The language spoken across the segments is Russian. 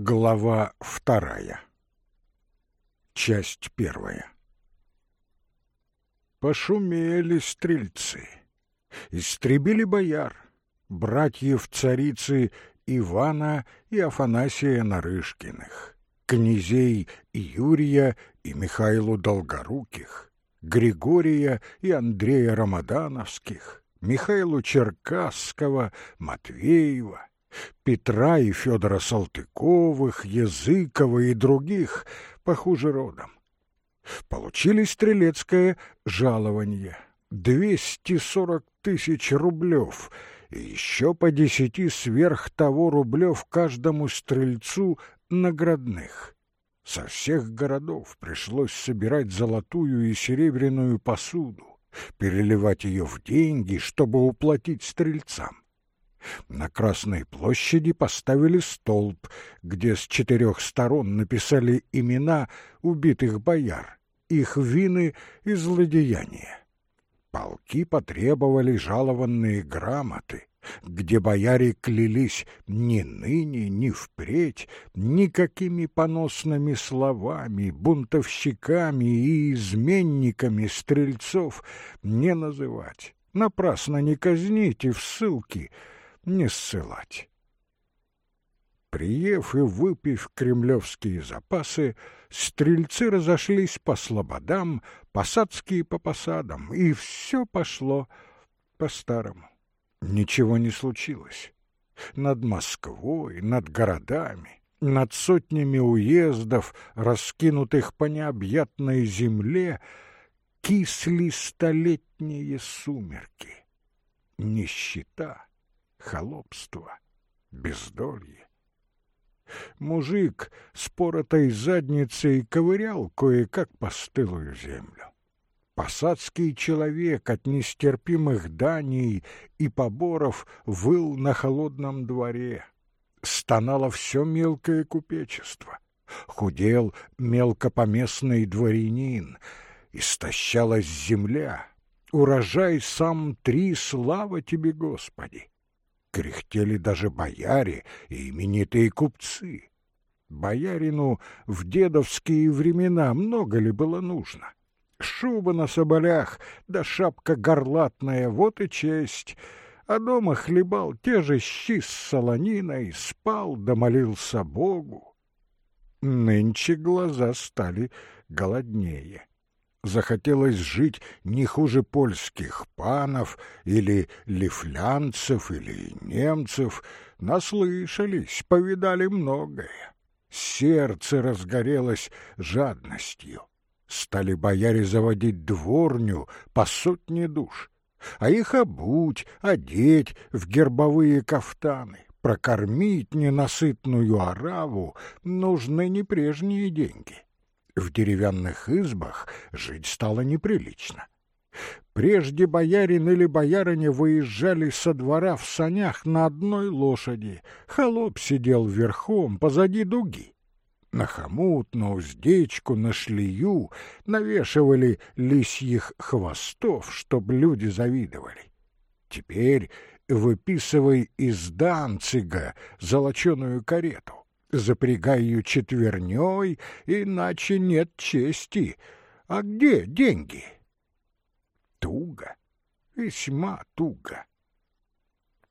Глава вторая. Часть первая. Пошумели стрельцы, истребили бояр, братьев царицы Ивана и Афанасия Нарышкиных, князей Юрия и Михаилу Долгоруких, Григория и Андрея Рамадановских, Михаилу Черкасского, Матвеева, Петра и Федора Салтыковых, Языкова и других, похуже родом. Получили стрелецкое жалование — двести сорок тысяч рублев и еще по десяти сверх того рублев каждому стрельцу наградных. Со всех городов пришлось собирать золотую и серебряную посуду, переливать ее в деньги, чтобы уплатить стрельцам. На Красной площади поставили столб, где с четырех сторон написали имена убитых бояр, их вины и злодеяния. Полки потребовали жалованные грамоты, где бояре клялись ни ныне, ни впредь никакими поносными словами, бунтовщиками и изменниками стрельцов не называть, напрасно не казнить и в ссылки — не ссылать. Приев и выпив кремлевские запасы, стрельцы разошлись по слободам, посадские по посадам, и все пошло по-старому. Ничего не случилось. Над Москвой, над городами, над сотнями уездов, раскинутых по необъятной земле, кисли столетние сумерки. Нищета — холопство, бездолье. Мужик с поротой задницей ковырял кое-как постылую землю. Посадский человек от нестерпимых даний и поборов выл на холодном дворе. Стонало все мелкое купечество. Худел мелкопоместный дворянин. Истощалась земля. Урожай сам три, слава тебе, Господи! Кряхтели даже бояре и именитые купцы. Боярину в дедовские времена много ли было нужно? Шуба на соболях, да шапка горлатная, вот и честь. А дома хлебал те же щи с солониной, спал да молился Богу. Нынче глаза стали голоднее захотелось жить не хуже польских панов или лифлянцев или немцев, наслышались, повидали многое. Сердце разгорелось жадностью. Стали бояре заводить дворню по сотне душ, а их обуть, одеть в гербовые кафтаны, прокормить ненасытную ораву нужны не прежние деньги в деревянных избах жить стало неприлично. Прежде боярин или боярыня выезжали со двора в санях на одной лошади, холоп сидел верхом позади дуги. На хомут, на уздечку, на шлею навешивали лисьих хвостов, чтоб люди завидовали. Теперь выписывай из Данцига золоченую карету запрягай ее четверней, иначе нет чести. А где деньги? Туго, весьма туго.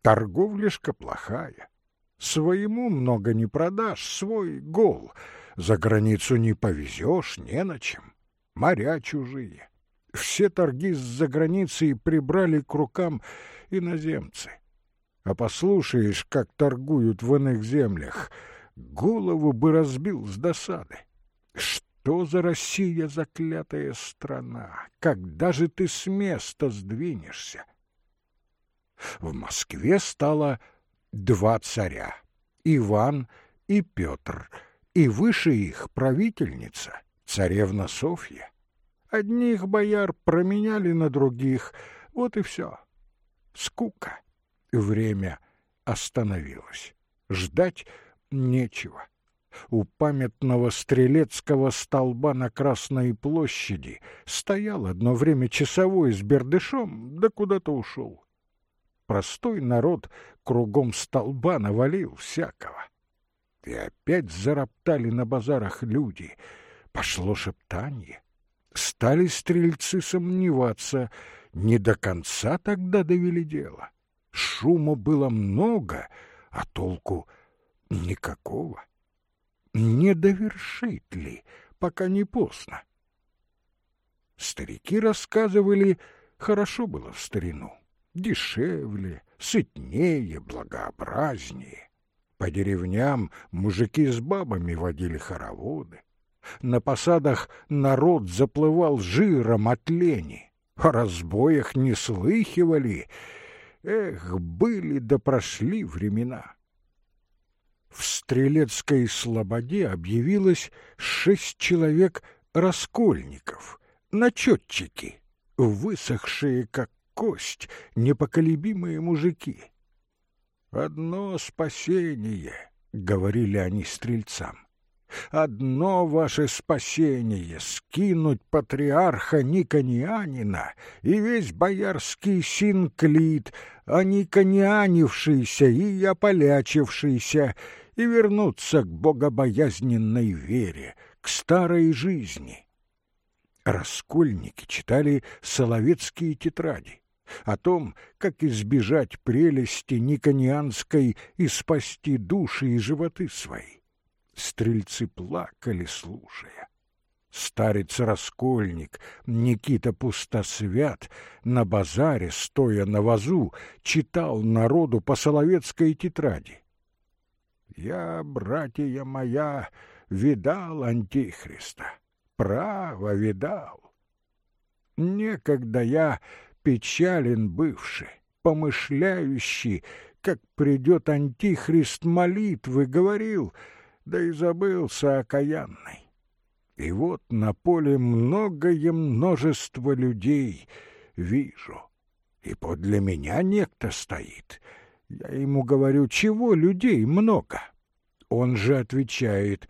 Торговляшка плохая. Своему много не продашь, свой гол. За границу не повезешь, не на чем. Моря чужие. Все торги с-за границей прибрали к рукам иноземцы. А послушаешь, как торгуют в иных землях — голову бы разбил с досады. Что за Россия, заклятая страна? Когда же ты с места сдвинешься? В Москве стало два царя — Иван и Петр, и выше их правительница, царевна Софья. Одних бояр променяли на других, вот и все. Скука. Время остановилось. Ждать — нечего. У памятного стрелецкого столба на Красной площади стоял одно время часовой с бердышом, да куда-то ушел. Простой народ кругом столба навалил всякого. И опять зароптали на базарах люди. Пошло шептанье. Стали стрельцы сомневаться. Не до конца тогда довели дело. Шума было много, а толку никакого. Не довершит ли, пока не поздно? Старики рассказывали, хорошо было в старину, дешевле, сытнее, благообразнее. По деревням мужики с бабами водили хороводы. На посадах народ заплывал жиром от лени. О разбоях не слыхивали. Эх, были да прошли времена. В Стрелецкой слободе объявилось шесть человек раскольников, начетчики, высохшие, как кость, непоколебимые мужики. «Одно спасение», — говорили они стрельцам. «Одно ваше спасение — скинуть патриарха Никонианина и весь боярский синклит, а никонианившийся и ополячившийся, и вернуться к богобоязненной вере, к старой жизни». Раскольники читали соловецкие тетради о том, как избежать прелести никонианской и спасти души и животы свои. Стрельцы плакали, слушая. Старец-раскольник Никита Пустосвят на базаре, стоя на вазу, читал народу по соловецкой тетради. «Я, братья моя, видал Антихриста, право видал. Некогда я печален бывший, помышляющий, как придет антихрист молитвы, говорил, да и забылся окаянный. И вот на поле многое множество людей вижу, и подле меня некто стоит. Я ему говорю, чего людей много? Он же отвечает,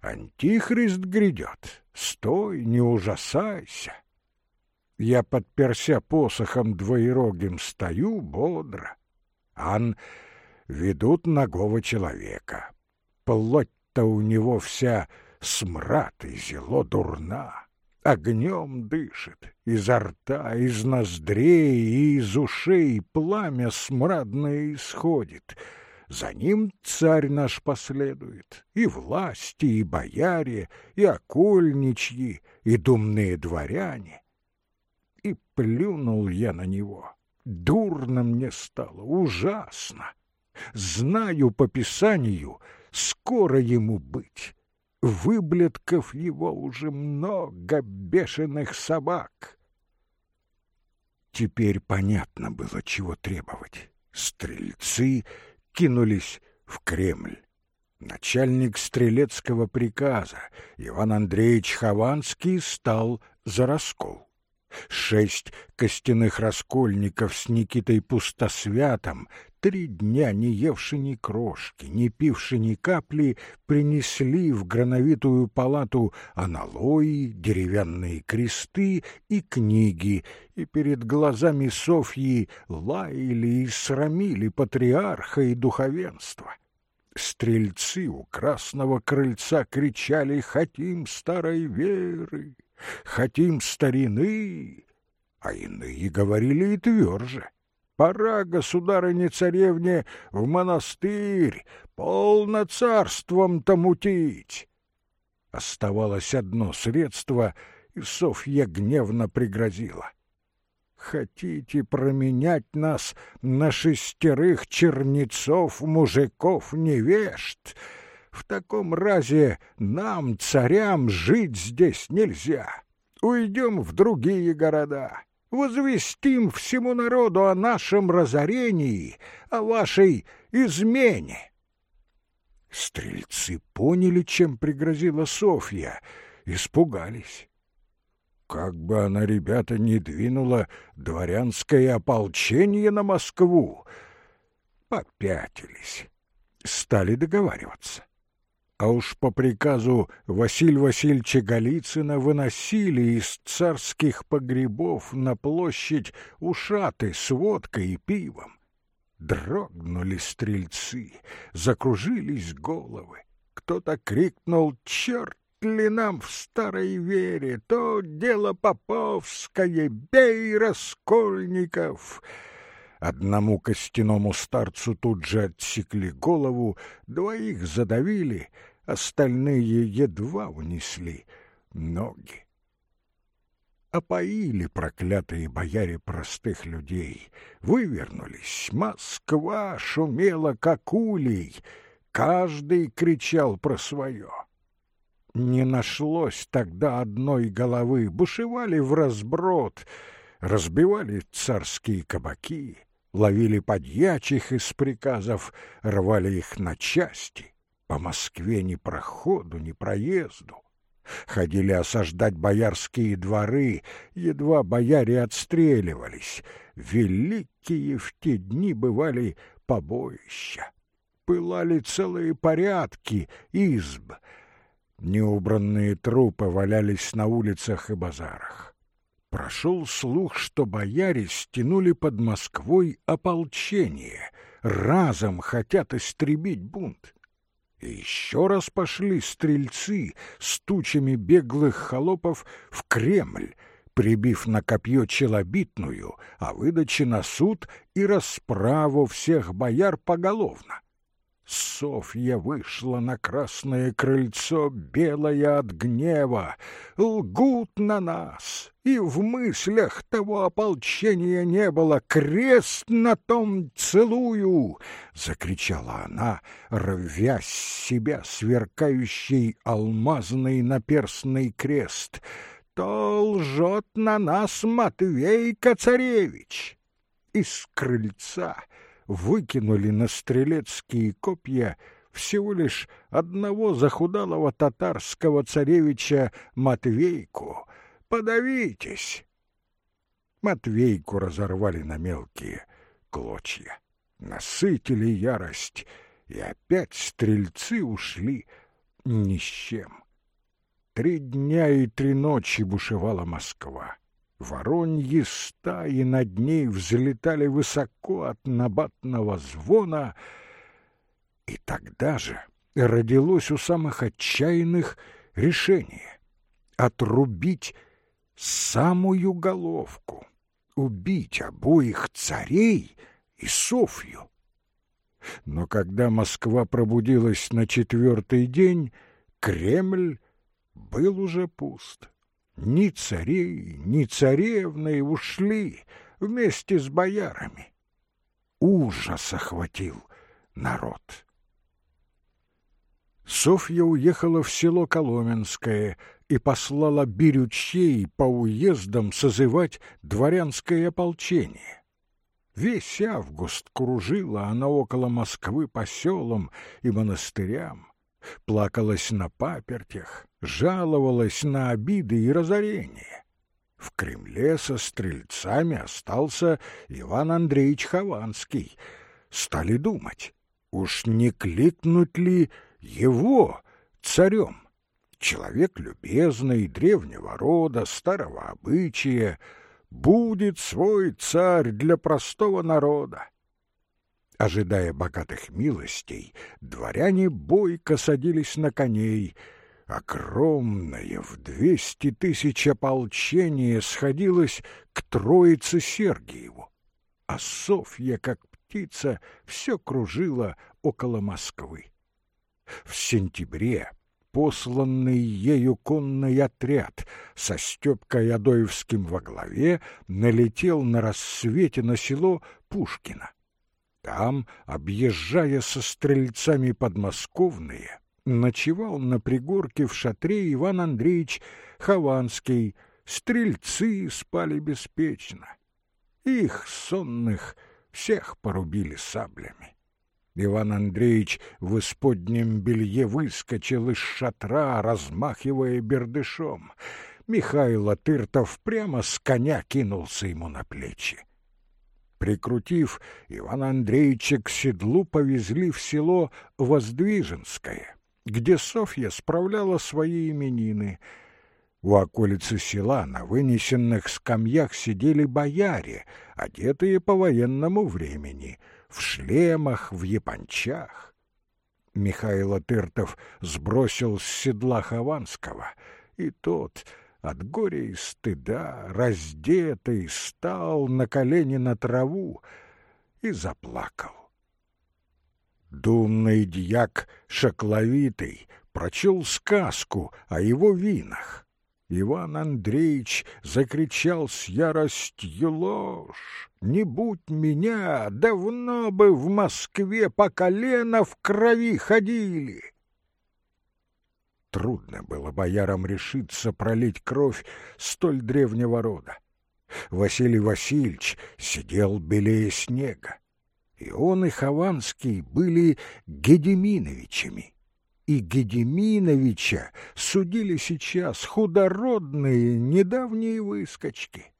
антихрист грядет, стой, не ужасайся. Я, подперся посохом двоерогим, стою бодро. Ан ведут ногого человека. Плоть-то у него вся смрад и зело дурна. Огнем дышит, изо рта, из ноздрей и из ушей пламя смрадное исходит. За ним царь наш последует, и власти, и бояре, и окольничьи, и думные дворяне — и плюнул я на него. Дурно мне стало, ужасно. Знаю по Писанию, скоро ему быть. Выблетков его уже много бешеных собак. Теперь понятно было, чего требовать. Стрельцы кинулись в Кремль. Начальник стрелецкого приказа Иван Андреевич Хованский стал за раскол. Шесть костяных раскольников с Никитой Пустосвятом, три дня не евши ни крошки, не пивши ни капли, принесли в грановитую палату аналои, деревянные кресты и книги, и перед глазами Софьи лаяли и срамили патриарха и духовенство. Стрельцы у красного крыльца кричали «Хотим старой веры!» хотим старины, а иные говорили и тверже. Пора, государыне-царевне, в монастырь, полно царством-то. Оставалось одно средство, и Софья гневно пригрозила. Хотите променять нас на шестерых чернецов, мужиков, невежд? В таком разе нам, царям, жить здесь нельзя. Уйдем в другие города, возвестим всему народу о нашем разорении, о вашей измене. Стрельцы поняли, чем пригрозила Софья, испугались. Как бы она, ребята, не двинула дворянское ополчение на Москву, попятились, стали договариваться а уж по приказу Василия Васильевича Голицына выносили из царских погребов на площадь ушаты с водкой и пивом. Дрогнули стрельцы, закружились головы, Кто-то крикнул «Черт ли нам в старой вере? То дело поповское, бей, Раскольников!» Одному костяному старцу тут же отсекли голову, двоих задавили, остальные едва унесли ноги. Опоили проклятые бояре простых людей, вывернулись, Москва шумела, как улей, каждый кричал про свое. Не нашлось тогда одной головы, бушевали в разброд, разбивали царские кабаки, ловили подьячих из приказов, рвали их на части. По Москве ни проходу, ни проезду. Ходили осаждать боярские дворы, едва бояре отстреливались. Великие в те дни бывали побоища. Пылали целые порядки изб. Неубранные трупы валялись на улицах и базарах. Прошел слух, что бояре стянули под Москвой ополчение, разом хотят истребить бунт. И еще раз пошли стрельцы с тучами беглых холопов в Кремль, прибив на копье челобитную о выдаче на суд и расправу всех бояр поголовно. Софья вышла на красное крыльцо, белая от гнева. Лгут на нас, и в мыслях того ополчения не было. Крест на том целую! — закричала она, рвя с себя сверкающий алмазный наперстный крест. — То лжет на нас Матвей-Коцаревич! Из крыльца выкинули на стрелецкие копья всего лишь одного захудалого татарского царевича Матвейку. Подавитесь! Матвейку разорвали на мелкие клочья, насытили ярость, и опять стрельцы ушли ни с чем. Три дня и три ночи бушевала Москва. Вороньи стаи над ней взлетали высоко от набатного звона, и тогда же родилось у самых отчаянных решение — отрубить самую головку, убить обоих царей и Софью. Но когда Москва пробудилась на четвертый день, Кремль был уже пуст. Ни царей, ни царевны ушли вместе с боярами. Ужас охватил народ. Софья уехала в село Коломенское и послала бирючей по уездам созывать дворянское ополчение. Весь август кружила она около Москвы по селам и монастырям, плакалась на папертях, жаловалась на обиды и разорение. В Кремле со стрельцами остался Иван Андреевич Хованский. Стали думать, уж не кликнуть ли его царем? Человек любезный, древнего рода, старого обычая, будет свой царь для простого народа. Ожидая богатых милостей, дворяне бойко садились на коней. Огромное в двести тысяч ополчение сходилось к Троице Сергиеву, а Софья, как птица, все кружила около Москвы. В сентябре посланный ею конный отряд со Степкой Адоевским во главе налетел на рассвете на село Пушкино. Там, объезжая со стрельцами подмосковные, ночевал на пригорке в шатре Иван Андреевич Хованский. Стрельцы спали беспечно. Их сонных всех порубили саблями. Иван Андреевич в исподнем белье выскочил из шатра, размахивая бердышом. Михаил Атыртов прямо с коня кинулся ему на плечи. Прикрутив, Иван Андреевича к седлу повезли в село Воздвиженское, где Софья справляла свои именины. У околицы села на вынесенных скамьях сидели бояре, одетые по военному времени, в шлемах, в япончах. Михаил Тыртов сбросил с седла Хованского, и тот от горя и стыда, раздетый, стал на колени на траву и заплакал. Думный дьяк Шакловитый прочел сказку о его винах. Иван Андреевич закричал с яростью ложь. «Не будь меня, давно бы в Москве по колено в крови ходили!» Трудно было боярам решиться пролить кровь столь древнего рода. Василий Васильевич сидел белее снега, и он и Хованский были Гедеминовичами и Гедеминовича судили сейчас худородные недавние выскочки.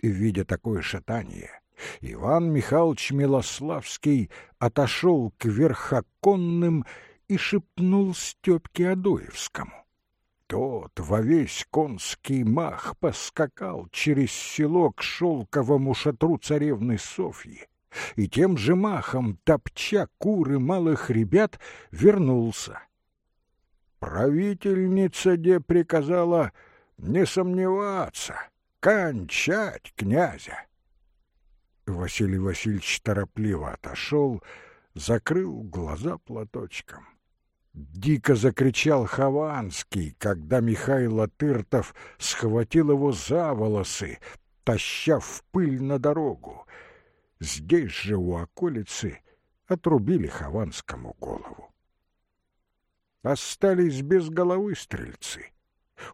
И, видя такое шатание, Иван Михайлович Милославский отошел к верхоконным и шепнул Степке Адоевскому. Тот во весь конский мах поскакал через село к шелковому шатру царевны Софьи, и тем же махом, топча куры малых ребят, вернулся. Правительница де приказала не сомневаться, кончать князя. Василий Васильевич торопливо отошел, закрыл глаза платочком. Дико закричал Хованский, когда Михаил Атыртов схватил его за волосы, таща в пыль на дорогу. Здесь же у околицы отрубили Хованскому голову. Остались без головы стрельцы.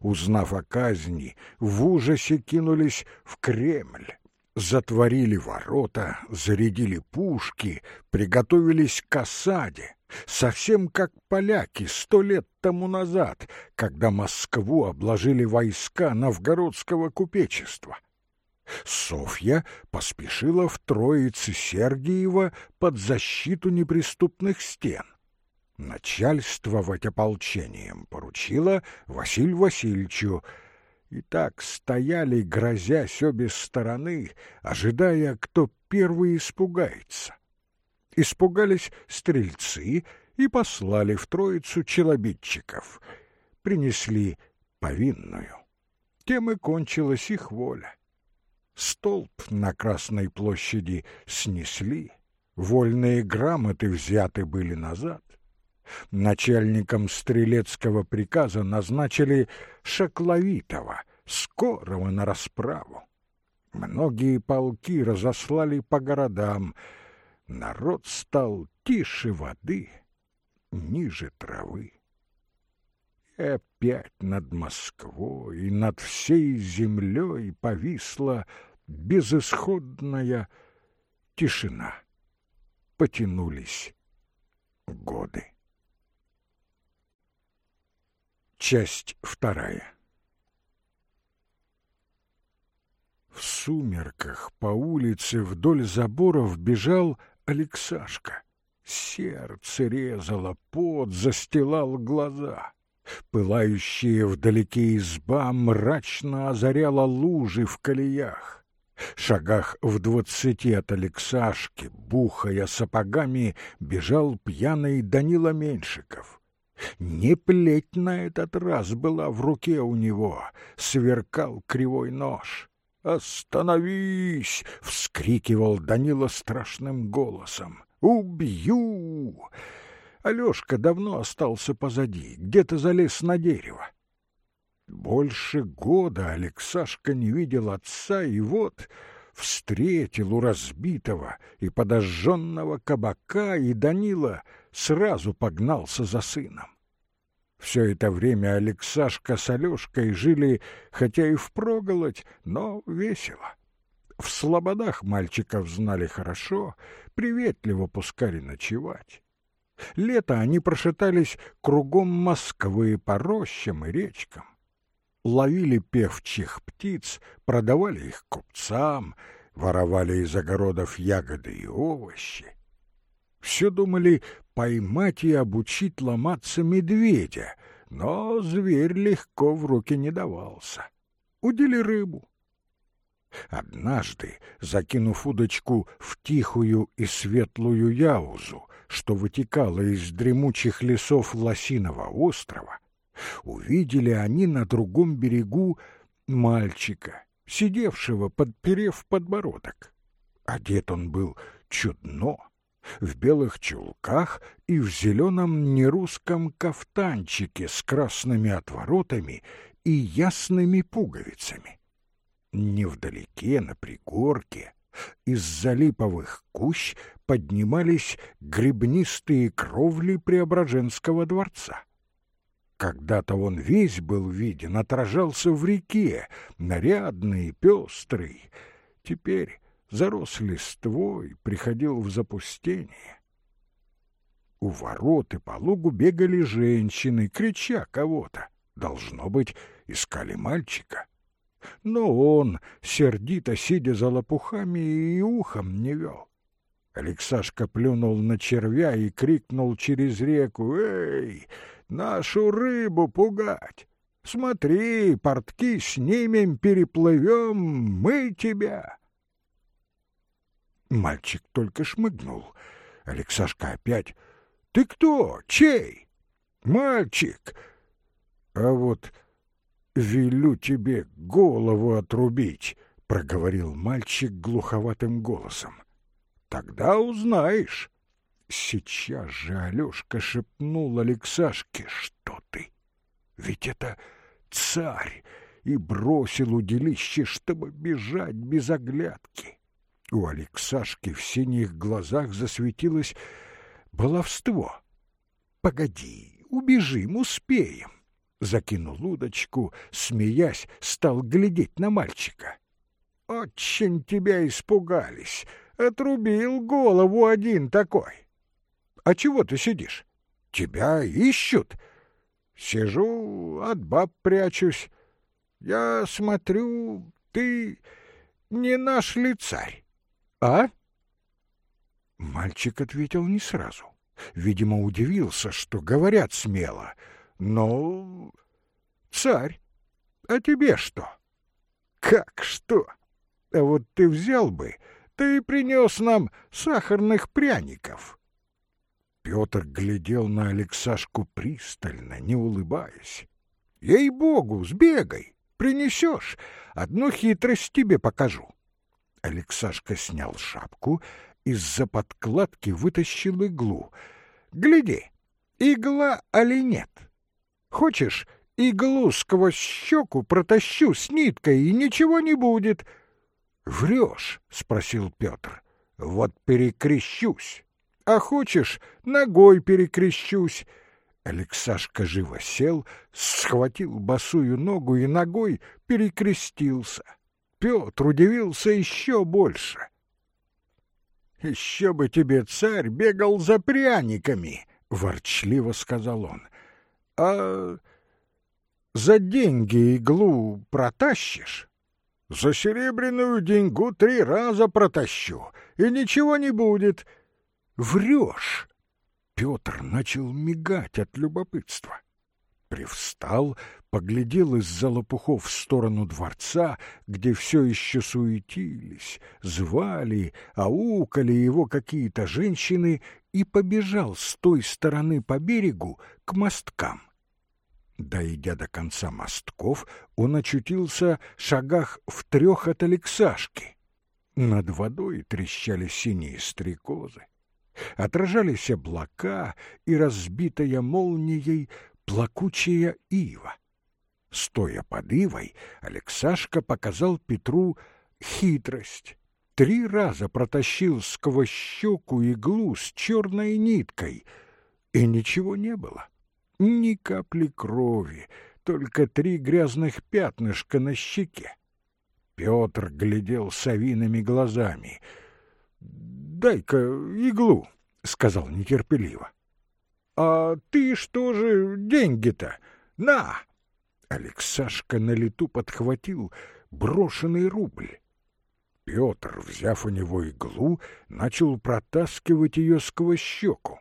Узнав о казни, в ужасе кинулись в Кремль, затворили ворота, зарядили пушки, приготовились к осаде, совсем как поляки сто лет тому назад, когда Москву обложили войска новгородского купечества. Софья поспешила в Троице Сергиева под защиту неприступных стен. Начальствовать ополчением поручила Василию Васильевичу, и так стояли, грозясь обе стороны, ожидая, кто первый испугается. Испугались стрельцы и послали в троицу челобитчиков. Принесли повинную. Тем и кончилась их воля. Столб на Красной площади снесли, вольные грамоты взяты были назад. Начальником стрелецкого приказа назначили Шакловитова, скорого на расправу. Многие полки разослали по городам. Народ стал тише воды, ниже травы. Опять над Москвой и над всей землей повисла безысходная тишина. Потянулись годы. Часть вторая. В сумерках по улице вдоль заборов бежал Алексашка. Сердце резало, пот застилал глаза. Пылающая вдалеке изба мрачно озаряла лужи в колеях. Шагах в двадцати от Алексашки, бухая сапогами, бежал пьяный Данила Меньшиков. Не плеть на этот раз была в руке у него, сверкал кривой нож. «Остановись!» — вскрикивал Данила страшным голосом. «Убью!» Алешка давно остался позади, где-то залез на дерево. Больше года Алексашка не видел отца, и вот встретил у разбитого и подожженного кабака, и Данила сразу погнался за сыном. Все это время Алексашка с Алешкой жили, хотя и впроголодь, но весело. В слободах мальчиков знали хорошо, приветливо пускали ночевать. Лето они прошатались кругом Москвы по рощам и речкам. Ловили певчих птиц, продавали их купцам, воровали из огородов ягоды и овощи. Все думали поймать и обучить ломаться медведя, но зверь легко в руки не давался. Удили рыбу. Однажды, закинув удочку в тихую и светлую яузу, что вытекало из дремучих лесов Лосиного острова, увидели они на другом берегу мальчика, сидевшего, подперев подбородок. Одет он был чудно, в белых чулках и в зеленом нерусском кафтанчике с красными отворотами и ясными пуговицами. Невдалеке, на пригорке, из-за липовых кущ поднимались гребнистые кровли Преображенского дворца. Когда-то он весь был виден, отражался в реке, нарядный, пестрый. Теперь зарос листвой, приходил в запустение. У ворот и по лугу бегали женщины, крича кого-то. Должно быть, искали мальчика. Но он, сердито сидя за лопухами, и ухом не вел. Алексашка плюнул на червя и крикнул через реку «Эй, нашу рыбу пугать! Смотри, портки снимем, переплывем, мы тебя!» Мальчик только шмыгнул. Алексашка опять «Ты кто? Чей?» «Мальчик!» «А вот велю тебе голову отрубить», — проговорил мальчик глуховатым голосом. «Тогда узнаешь». Сейчас же Алешка шепнул Алексашке, что ты? Ведь это царь, и бросил удилище, чтобы бежать без оглядки. У Алексашки в синих глазах засветилось баловство. «Погоди, убежим, успеем!» Закинул удочку, смеясь, стал глядеть на мальчика. «Очень тебя испугались. Отрубил голову один такой. А чего ты сидишь? Тебя ищут?» «Сижу, от баб прячусь. Я смотрю, ты не наш ли царь?» «А?» Мальчик ответил не сразу. Видимо, удивился, что говорят смело. «Но... царь, а тебе что?» «Как что? А вот ты взял бы, ты принес нам сахарных пряников». Петр глядел на Алексашку пристально, не улыбаясь. «Ей-богу, сбегай, принесешь, одну хитрость тебе покажу». Алексашка снял шапку, из-за подкладки вытащил иглу. «Гляди, игла али нет? Хочешь, иглу сквозь щеку протащу с ниткой, и ничего не будет?» «Врешь?» — спросил Петр. «Вот перекрещусь. А хочешь, ногой перекрещусь?» Алексашка живо сел, схватил босую ногу и ногой перекрестился. Петр удивился еще больше. «Еще бы тебе, царь, бегал за пряниками!» — ворчливо сказал он. «А за деньги иглу протащишь?» «За серебряную деньгу три раза протащу, и ничего не будет». «Врешь!» Петр начал мигать от любопытства. Привстал, поглядел из-за лопухов в сторону дворца, где все еще суетились, звали, аукали его какие-то женщины, и побежал с той стороны по берегу к мосткам. Дойдя до конца мостков, он очутился шагах в трех от Алексашки. Над водой трещали синие стрекозы. Отражались облака, и разбитая молнией плакучая ива. Стоя под ивой, Алексашка показал Петру хитрость. Три раза протащил сквозь щеку иглу с черной ниткой, и ничего не было. Ни капли крови, только три грязных пятнышка на щеке. Петр глядел совиными глазами. «Дай-ка иглу», — сказал нетерпеливо. «А ты что же деньги-то? На!» Алексашка на лету подхватил брошенный рубль. Петр, взяв у него иглу, начал протаскивать ее сквозь щеку.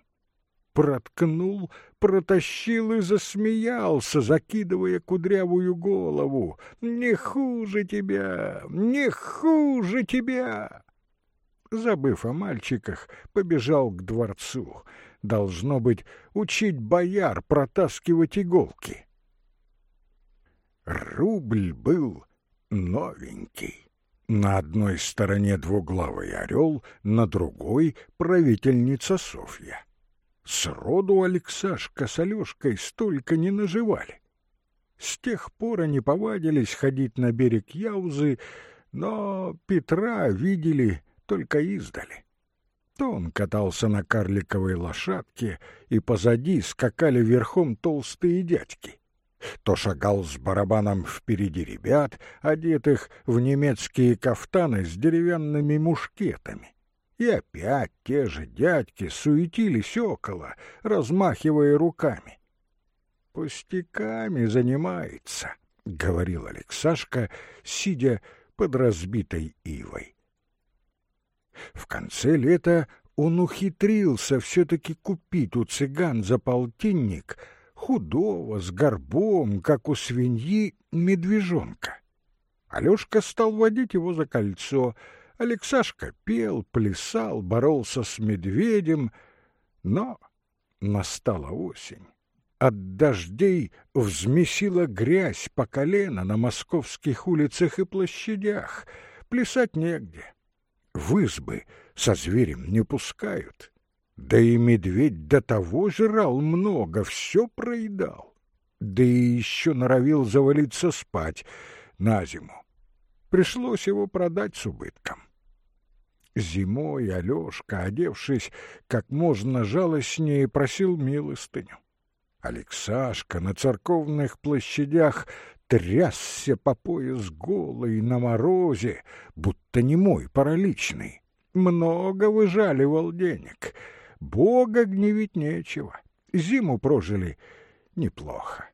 Проткнул, протащил и засмеялся, закидывая кудрявую голову. «Не хуже тебя! Не хуже тебя!» Забыв о мальчиках, побежал к дворцу. Должно быть, учить бояр протаскивать иголки. Рубль был новенький. На одной стороне двуглавый орел, на другой — правительница Софья. Сроду Алексашка с Алешкой столько не наживали. С тех пор они повадились ходить на берег Яузы, но Петра видели только издали. То он катался на карликовой лошадке, и позади скакали верхом толстые дядьки. То шагал с барабаном впереди ребят, одетых в немецкие кафтаны с деревянными мушкетами. И опять те же дядьки суетились около, размахивая руками. «Пустяками занимается», — говорил Алексашка, сидя под разбитой ивой. В конце лета он ухитрился все-таки купить у цыган за полтинник худого, с горбом, как у свиньи, медвежонка. Алешка стал водить его за кольцо — Алексашка пел, плясал, боролся с медведем, но настала осень. От дождей взмесила грязь по колено на московских улицах и площадях. Плясать негде. В избы со зверем не пускают. Да и медведь до того жрал много, все проедал. Да и еще норовил завалиться спать на зиму. Пришлось его продать с убытком. Зимой Алешка, одевшись как можно жалостнее, просил милостыню. Алексашка на церковных площадях трясся по пояс голый на морозе, будто не мой параличный. Много выжаливал денег. Бога гневить нечего. Зиму прожили неплохо.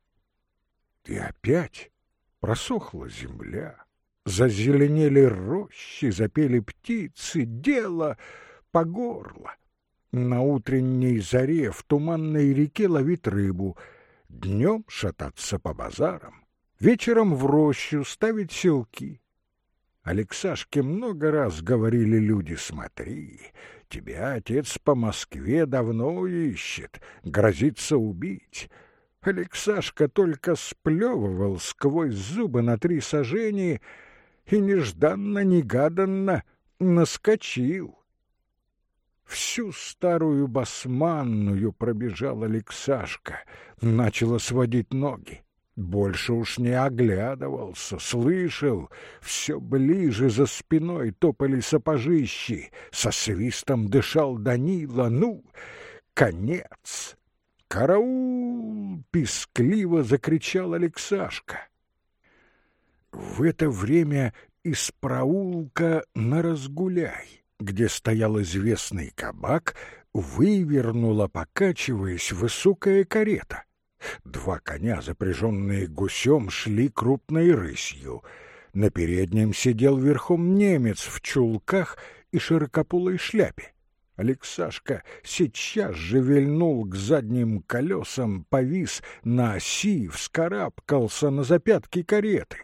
И опять просохла земля. Зазеленели рощи, запели птицы, дело по горло. На утренней заре в туманной реке ловить рыбу, днем шататься по базарам, вечером в рощу ставить селки. Алексашке много раз говорили люди, смотри, тебя отец по Москве давно ищет, грозится убить. Алексашка только сплевывал сквозь зубы на три сажения — и нежданно-негаданно наскочил. Всю старую басманную пробежал Алексашка, начала сводить ноги. Больше уж не оглядывался, слышал, все ближе за спиной топали сапожищи, со свистом дышал Данила, ну, конец. «Караул!» — пискливо закричал Алексашка. В это время из проулка на разгуляй, где стоял известный кабак, вывернула, покачиваясь, высокая карета. Два коня, запряженные гусем, шли крупной рысью. На переднем сидел верхом немец в чулках и широкополой шляпе. Алексашка сейчас же вильнул к задним колесам, повис на оси, вскарабкался на запятки кареты.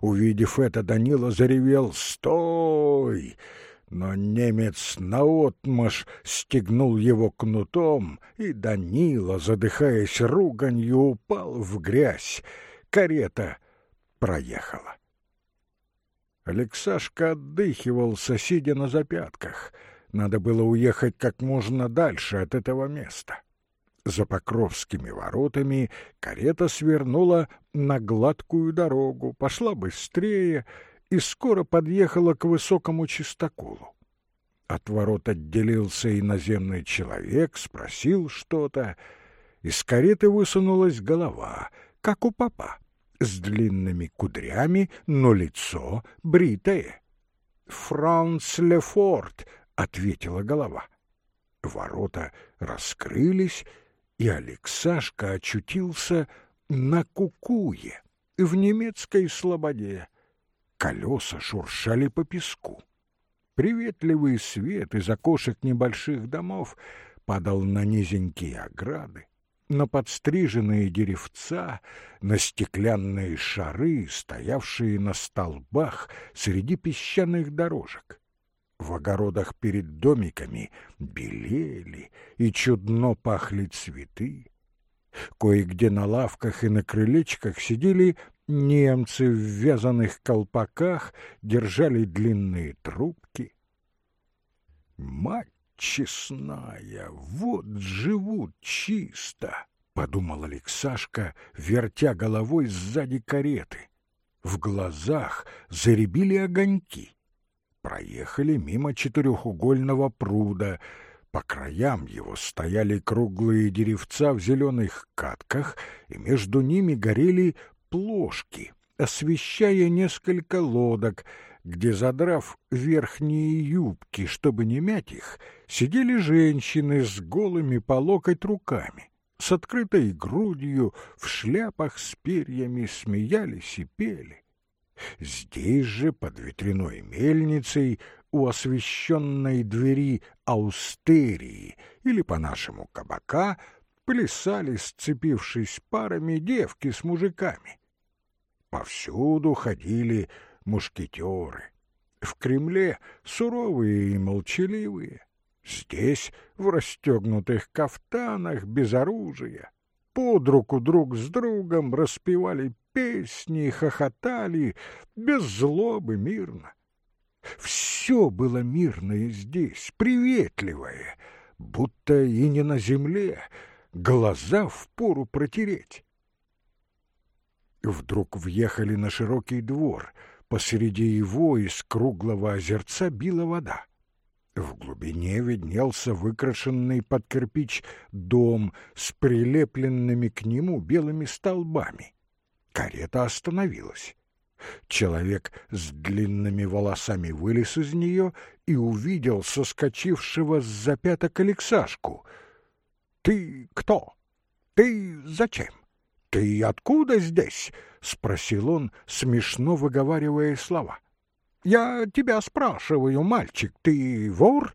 Увидев это, Данила заревел «Стой!» Но немец наотмашь стегнул его кнутом, и Данила, задыхаясь руганью, упал в грязь. Карета проехала. Алексашка отдыхивался, сидя на запятках. Надо было уехать как можно дальше от этого места. За Покровскими воротами карета свернула на гладкую дорогу, пошла быстрее и скоро подъехала к высокому чистоколу. От ворот отделился иноземный человек, спросил что-то. Из кареты высунулась голова, как у папа, с длинными кудрями, но лицо бритое. «Франц Лефорт», — ответила голова. Ворота раскрылись, и Алексашка очутился на Кукуе, в немецкой слободе. Колеса шуршали по песку. Приветливый свет из окошек небольших домов падал на низенькие ограды, на подстриженные деревца, на стеклянные шары, стоявшие на столбах среди песчаных дорожек. в огородах перед домиками белели и чудно пахли цветы. Кое-где на лавках и на крылечках сидели немцы в вязаных колпаках, держали длинные трубки. Мать честная, вот живут чисто, подумал Алексашка, вертя головой сзади кареты. В глазах заребили огоньки. Проехали мимо четырехугольного пруда. По краям его стояли круглые деревца в зеленых катках, и между ними горели плошки, освещая несколько лодок, где, задрав верхние юбки, чтобы не мять их, сидели женщины с голыми по локоть руками, с открытой грудью, в шляпах с перьями смеялись и пели. Здесь же, под ветряной мельницей, у освещенной двери аустерии или, по-нашему, кабака, плясали, сцепившись парами, девки с мужиками. Повсюду ходили мушкетеры. В Кремле суровые и молчаливые. Здесь, в расстегнутых кафтанах, без оружия, под руку друг с другом распевали песни, хохотали, без злобы, мирно. Все было мирное здесь, приветливое, будто и не на земле, глаза в пору протереть. Вдруг въехали на широкий двор, посреди его из круглого озерца била вода. В глубине виднелся выкрашенный под кирпич дом с прилепленными к нему белыми столбами. Карета остановилась. Человек с длинными волосами вылез из нее и увидел соскочившего с запяток Алексашку. «Ты кто? Ты зачем? Ты откуда здесь?» — спросил он, смешно выговаривая слова. «Я тебя спрашиваю, мальчик, ты вор?»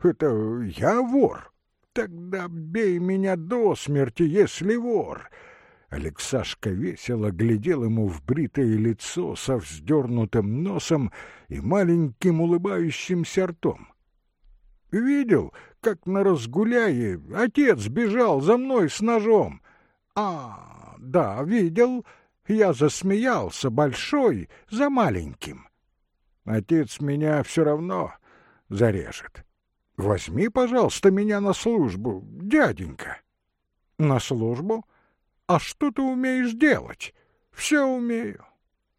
«Это я вор. Тогда бей меня до смерти, если вор. Алексашка весело глядел ему в бритое лицо со вздернутым носом и маленьким улыбающимся ртом. «Видел, как на разгуляе отец бежал за мной с ножом?» «А, да, видел. Я засмеялся, большой, за маленьким. Отец меня все равно зарежет. Возьми, пожалуйста, меня на службу, дяденька». «На службу?» А что ты умеешь делать? Все умею.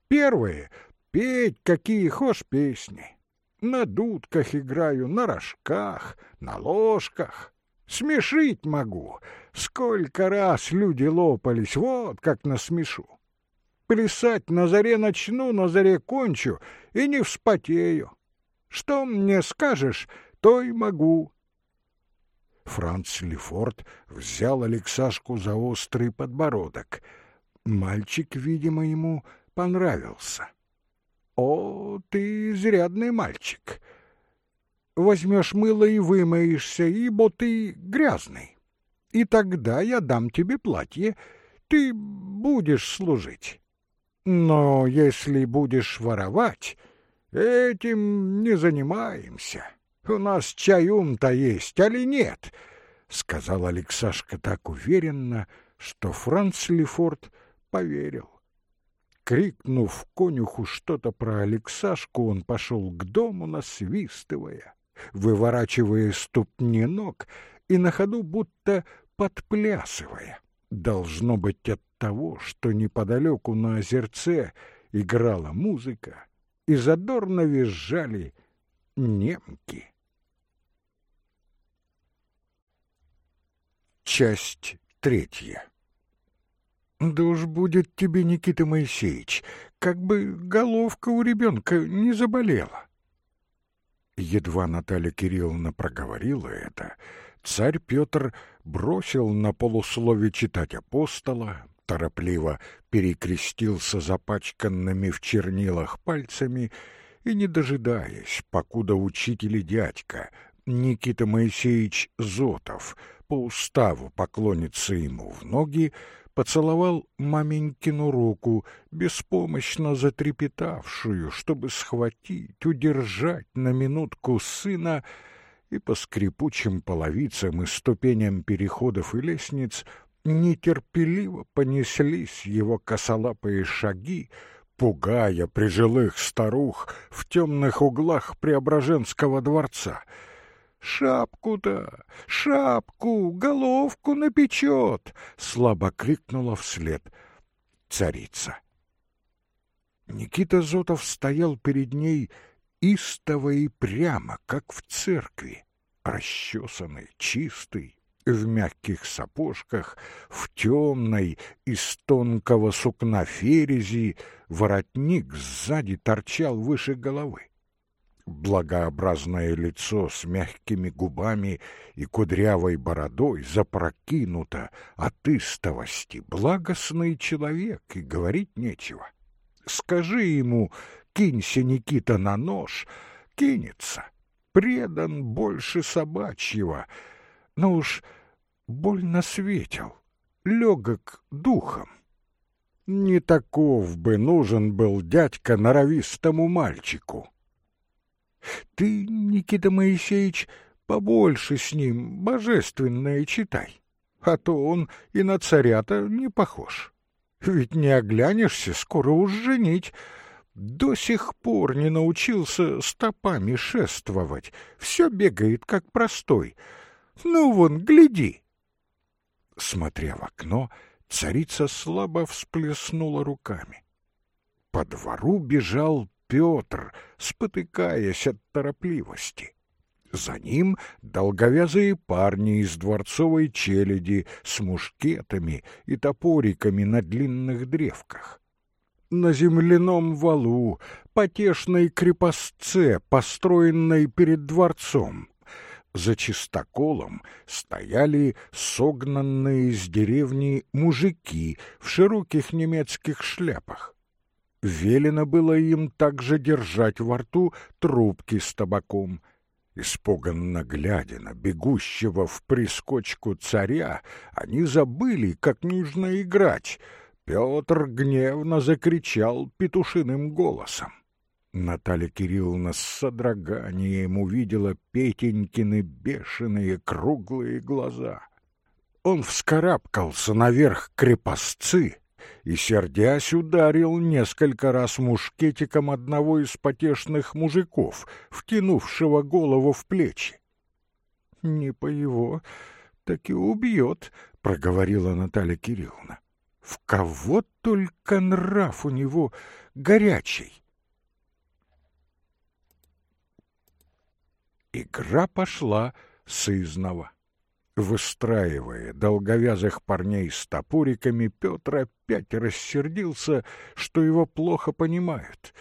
Первое — петь какие хошь песни. На дудках играю, на рожках, на ложках. Смешить могу. Сколько раз люди лопались, вот как насмешу. Плясать на заре начну, на заре кончу и не вспотею. Что мне скажешь, то и могу. Франц Лефорт взял Алексашку за острый подбородок. Мальчик, видимо, ему понравился. «О, ты изрядный мальчик! Возьмешь мыло и вымоешься, ибо ты грязный. И тогда я дам тебе платье, ты будешь служить. Но если будешь воровать, этим не занимаемся». У нас чаюм-то есть, али нет? — сказал Алексашка так уверенно, что Франц Лефорт поверил. Крикнув конюху что-то про Алексашку, он пошел к дому, насвистывая, выворачивая ступни ног и на ходу будто подплясывая. Должно быть от того, что неподалеку на озерце играла музыка и задорно визжали немки. Часть третья. Да уж будет тебе, Никита Моисеевич, как бы головка у ребенка не заболела. Едва Наталья Кирилловна проговорила это, царь Петр бросил на полуслове читать апостола, торопливо перекрестился запачканными в чернилах пальцами и, не дожидаясь, покуда учитель и дядька Никита Моисеевич Зотов по уставу поклониться ему в ноги, поцеловал маменькину руку, беспомощно затрепетавшую, чтобы схватить, удержать на минутку сына, и по скрипучим половицам и ступеням переходов и лестниц нетерпеливо понеслись его косолапые шаги, пугая прижилых старух в темных углах Преображенского дворца — «Шапку-то! Шапку! Головку напечет!» — слабо крикнула вслед царица. Никита Зотов стоял перед ней истово и прямо, как в церкви, расчесанный, чистый, в мягких сапожках, в темной из тонкого сукна ферези, воротник сзади торчал выше головы благообразное лицо с мягкими губами и кудрявой бородой запрокинуто от истовости, благостный человек, и говорить нечего. Скажи ему, кинься, Никита, на нож, кинется, предан больше собачьего, но уж больно светил, легок духом. Не таков бы нужен был дядька норовистому мальчику. Ты, Никита Моисеевич, побольше с ним божественное читай, а то он и на царя-то не похож. Ведь не оглянешься, скоро уж женить. До сих пор не научился стопами шествовать, все бегает как простой. Ну вон, гляди!» Смотря в окно, царица слабо всплеснула руками. По двору бежал Петр, спотыкаясь от торопливости. За ним долговязые парни из дворцовой челяди с мушкетами и топориками на длинных древках. На земляном валу, потешной крепостце, построенной перед дворцом, за чистоколом стояли согнанные из деревни мужики в широких немецких шляпах велено было им также держать во рту трубки с табаком. Испуганно глядя на бегущего в прискочку царя, они забыли, как нужно играть. Петр гневно закричал петушиным голосом. Наталья Кирилловна с содроганием увидела Петенькины бешеные круглые глаза. Он вскарабкался наверх крепостцы, и, сердясь, ударил несколько раз мушкетиком одного из потешных мужиков, втянувшего голову в плечи. — Не по его, так и убьет, — проговорила Наталья Кирилловна. — В кого только нрав у него горячий! Игра пошла сызнова. Выстраивая долговязых парней с топориками, Петр опять рассердился, что его плохо понимают.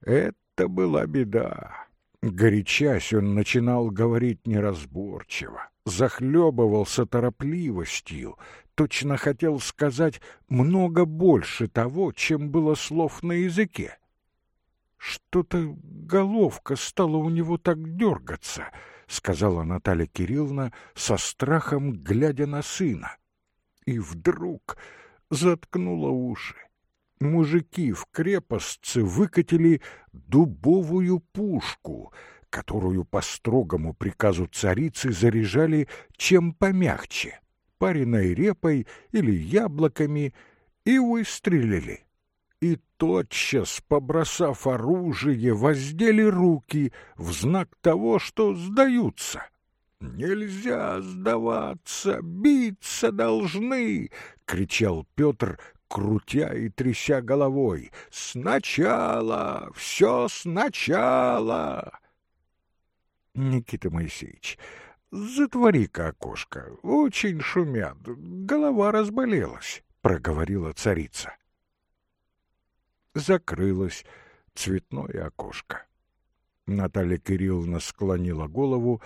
Это была беда. Горячась, он начинал говорить неразборчиво, захлебывался торопливостью, точно хотел сказать много больше того, чем было слов на языке. Что-то головка стала у него так дергаться —— сказала Наталья Кирилловна со страхом, глядя на сына. И вдруг заткнула уши. Мужики в крепостце выкатили дубовую пушку, которую по строгому приказу царицы заряжали чем помягче, пареной репой или яблоками, и выстрелили тотчас, побросав оружие, воздели руки в знак того, что сдаются. «Нельзя сдаваться, биться должны!» — кричал Петр, крутя и тряся головой. «Сначала! Все сначала!» «Никита Моисеевич, затвори-ка окошко, очень шумят, голова разболелась», — проговорила царица закрылось цветное окошко. Наталья Кирилловна склонила голову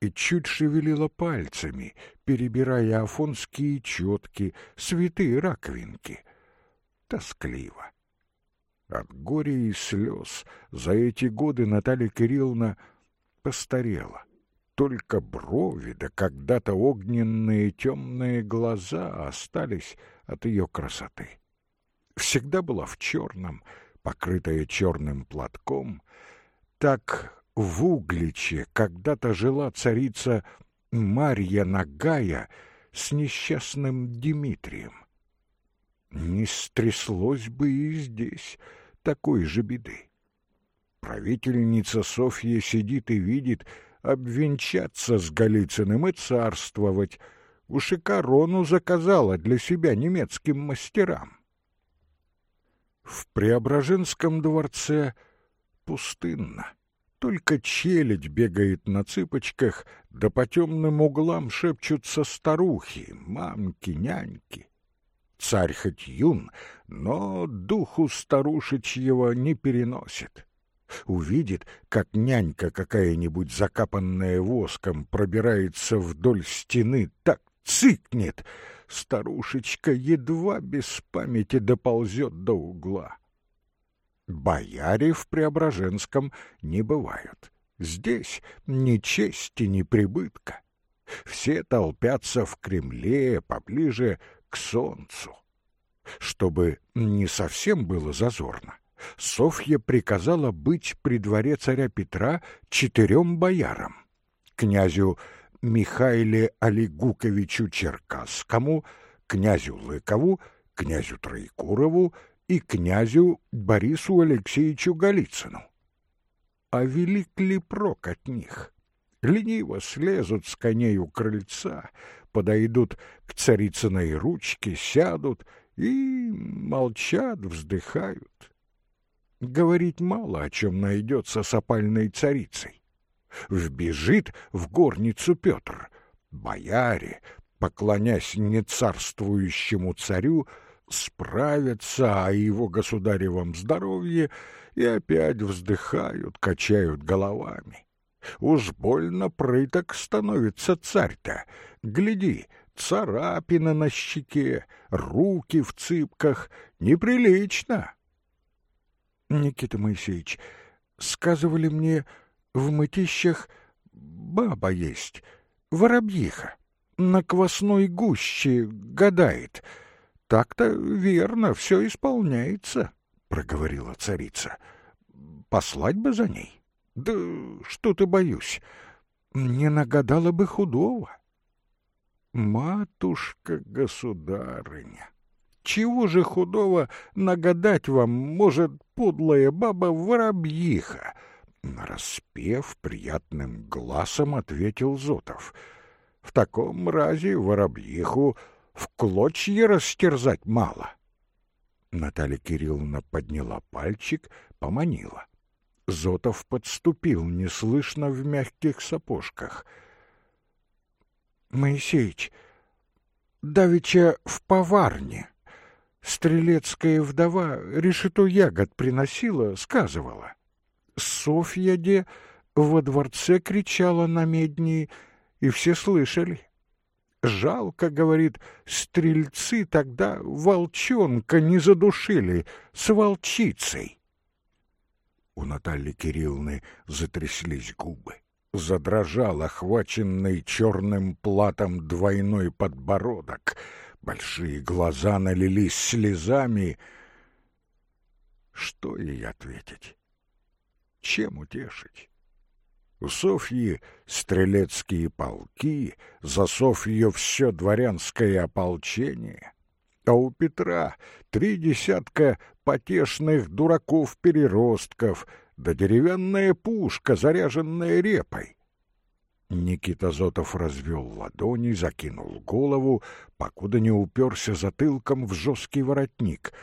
и чуть шевелила пальцами, перебирая афонские четки, святые раковинки. Тоскливо. От горя и слез за эти годы Наталья Кирилловна постарела. только брови да когда-то огненные темные глаза остались от ее красоты. Всегда была в черном, покрытая черным платком. Так в Угличе когда-то жила царица Марья Нагая с несчастным Дмитрием. Не стряслось бы и здесь такой же беды. Правительница Софья сидит и видит обвенчаться с Голицыным и царствовать. Уж и корону заказала для себя немецким мастерам. В Преображенском дворце пустынно. Только челядь бегает на цыпочках, да по темным углам шепчутся старухи, мамки, няньки. Царь хоть юн, но духу старушечьего не переносит увидит, как нянька какая-нибудь, закапанная воском, пробирается вдоль стены, так цыкнет, старушечка едва без памяти доползет до угла. Бояре в Преображенском не бывают. Здесь ни чести, ни прибытка. Все толпятся в Кремле поближе к солнцу. Чтобы не совсем было зазорно, Софья приказала быть при дворе царя Петра четырем боярам. Князю Михаиле Олегуковичу Черкасскому, князю Лыкову, князю Троекурову и князю Борису Алексеевичу Голицыну. А велик ли прок от них? Лениво слезут с коней у крыльца, подойдут к царицыной ручке, сядут и молчат, вздыхают говорить мало о чем найдется с опальной царицей. Вбежит в горницу Петр. Бояре, поклонясь нецарствующему царю, справятся о его государевом здоровье и опять вздыхают, качают головами. Уж больно прыток становится царь-то. Гляди, царапина на щеке, руки в цыпках. Неприлично. Никита Моисеевич, сказывали мне, в мытищах баба есть, воробьиха, на квасной гуще гадает. Так-то верно, все исполняется, — проговорила царица. Послать бы за ней? Да что ты боюсь, не нагадала бы худого. Матушка-государыня, чего же худого нагадать вам может подлая баба-воробьиха? Распев приятным глазом ответил Зотов. В таком разе воробьиху в клочья растерзать мало. Наталья Кирилловна подняла пальчик, поманила. Зотов подступил неслышно в мягких сапожках. — Моисеич, давеча в поварне Стрелецкая вдова решето ягод приносила, сказывала. Софья де во дворце кричала на медни, и все слышали. Жалко, говорит, стрельцы тогда волчонка не задушили с волчицей. У Натальи Кирилловны затряслись губы. Задрожал охваченный черным платом двойной подбородок — Большие глаза налились слезами. Что ей ответить? Чем утешить? У Софьи стрелецкие полки, за Софью все дворянское ополчение, а у Петра три десятка потешных дураков-переростков да деревянная пушка, заряженная репой. Никита Зотов развел ладони, закинул голову, покуда не уперся затылком в жесткий воротник.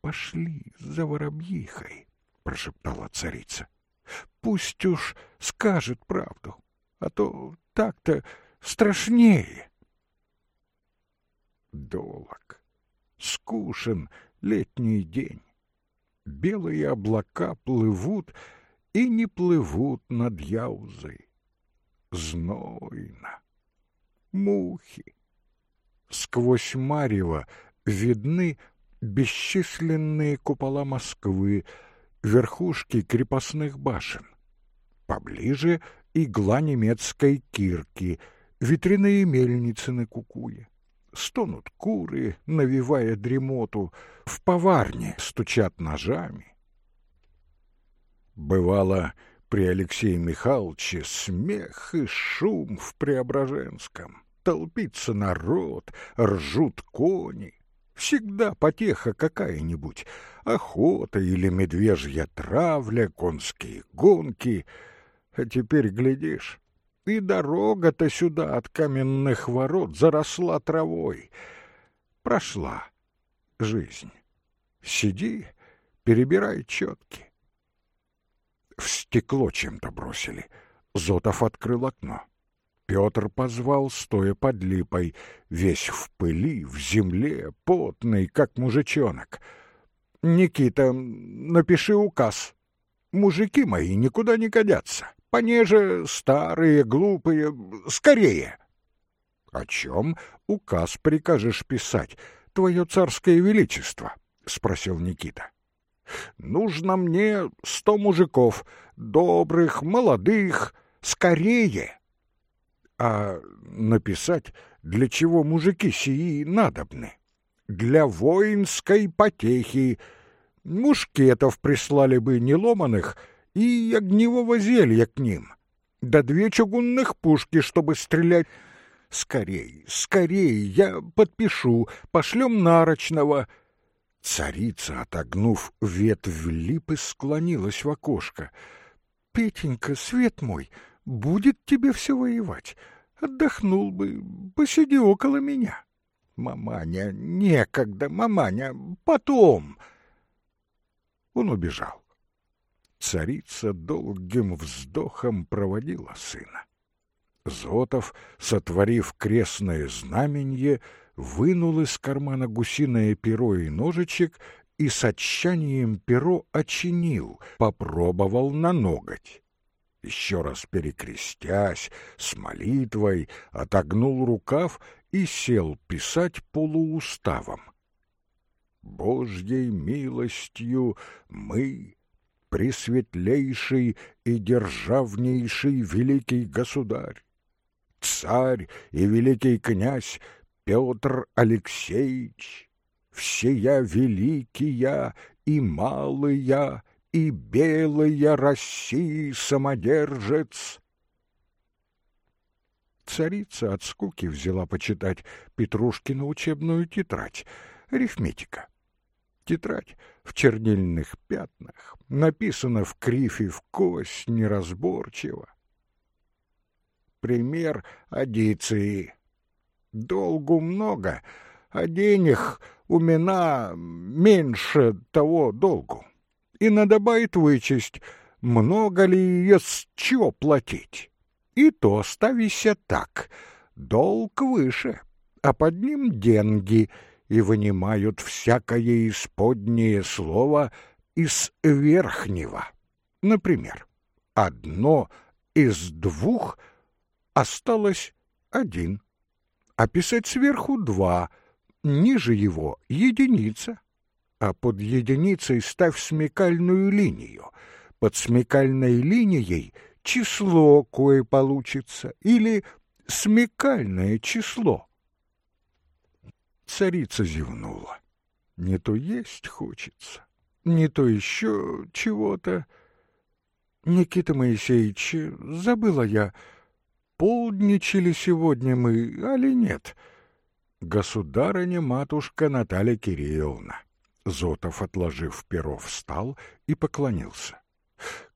«Пошли за воробьихой», — прошептала царица. «Пусть уж скажет правду, а то так-то страшнее». Долог, скушен летний день. Белые облака плывут и не плывут над Яузой знойно. Мухи. Сквозь марево видны бесчисленные купола Москвы, верхушки крепостных башен. Поближе игла немецкой кирки, ветряные мельницы на кукуе. Стонут куры, навевая дремоту, в поварне стучат ножами. Бывало, при Алексее Михайловиче смех и шум в Преображенском. Толпится народ, ржут кони. Всегда потеха какая-нибудь. Охота или медвежья травля, конские гонки. А теперь глядишь, и дорога-то сюда от каменных ворот заросла травой. Прошла жизнь. Сиди, перебирай четки. В стекло чем-то бросили. Зотов открыл окно. Петр позвал, стоя под липой, весь в пыли, в земле, потный, как мужичонок. «Никита, напиши указ. Мужики мои никуда не годятся. Понеже старые, глупые, скорее!» «О чем указ прикажешь писать, твое царское величество?» — спросил Никита. Нужно мне сто мужиков, добрых, молодых, скорее. А написать, для чего мужики сии надобны? Для воинской потехи. Мушкетов прислали бы неломаных и огневого зелья к ним. Да две чугунных пушки, чтобы стрелять. Скорей, скорей, я подпишу, пошлем нарочного — Царица, отогнув ветвь липы, склонилась в окошко. «Петенька, свет мой, будет тебе все воевать. Отдохнул бы, посиди около меня». «Маманя, некогда, маманя, потом!» Он убежал. Царица долгим вздохом проводила сына. Зотов, сотворив крестное знаменье, вынул из кармана гусиное перо и ножичек и с отчаянием перо очинил, попробовал на ноготь. Еще раз перекрестясь, с молитвой, отогнул рукав и сел писать полууставом. Божьей милостью мы, пресветлейший и державнейший великий государь, царь и великий князь Петр Алексеевич, всея великия и малая, и белая России самодержец. Царица от скуки взяла почитать Петрушкину учебную тетрадь, арифметика. Тетрадь в чернильных пятнах, написана в крифе в кость, неразборчиво. Пример адиции долгу много, а денег у меня меньше того долгу. И надобает вычесть, много ли есть чего платить. И то ставися так, долг выше, а под ним деньги, и вынимают всякое исподнее слово из верхнего. Например, одно из двух осталось один а писать сверху два, ниже его единица, а под единицей ставь смекальную линию. Под смекальной линией число кое получится или смекальное число. Царица зевнула. Не то есть хочется, не то еще чего-то. Никита Моисеевич, забыла я, полдничали сегодня мы, али нет? Государыня-матушка Наталья Кирилловна. Зотов, отложив перо, встал и поклонился.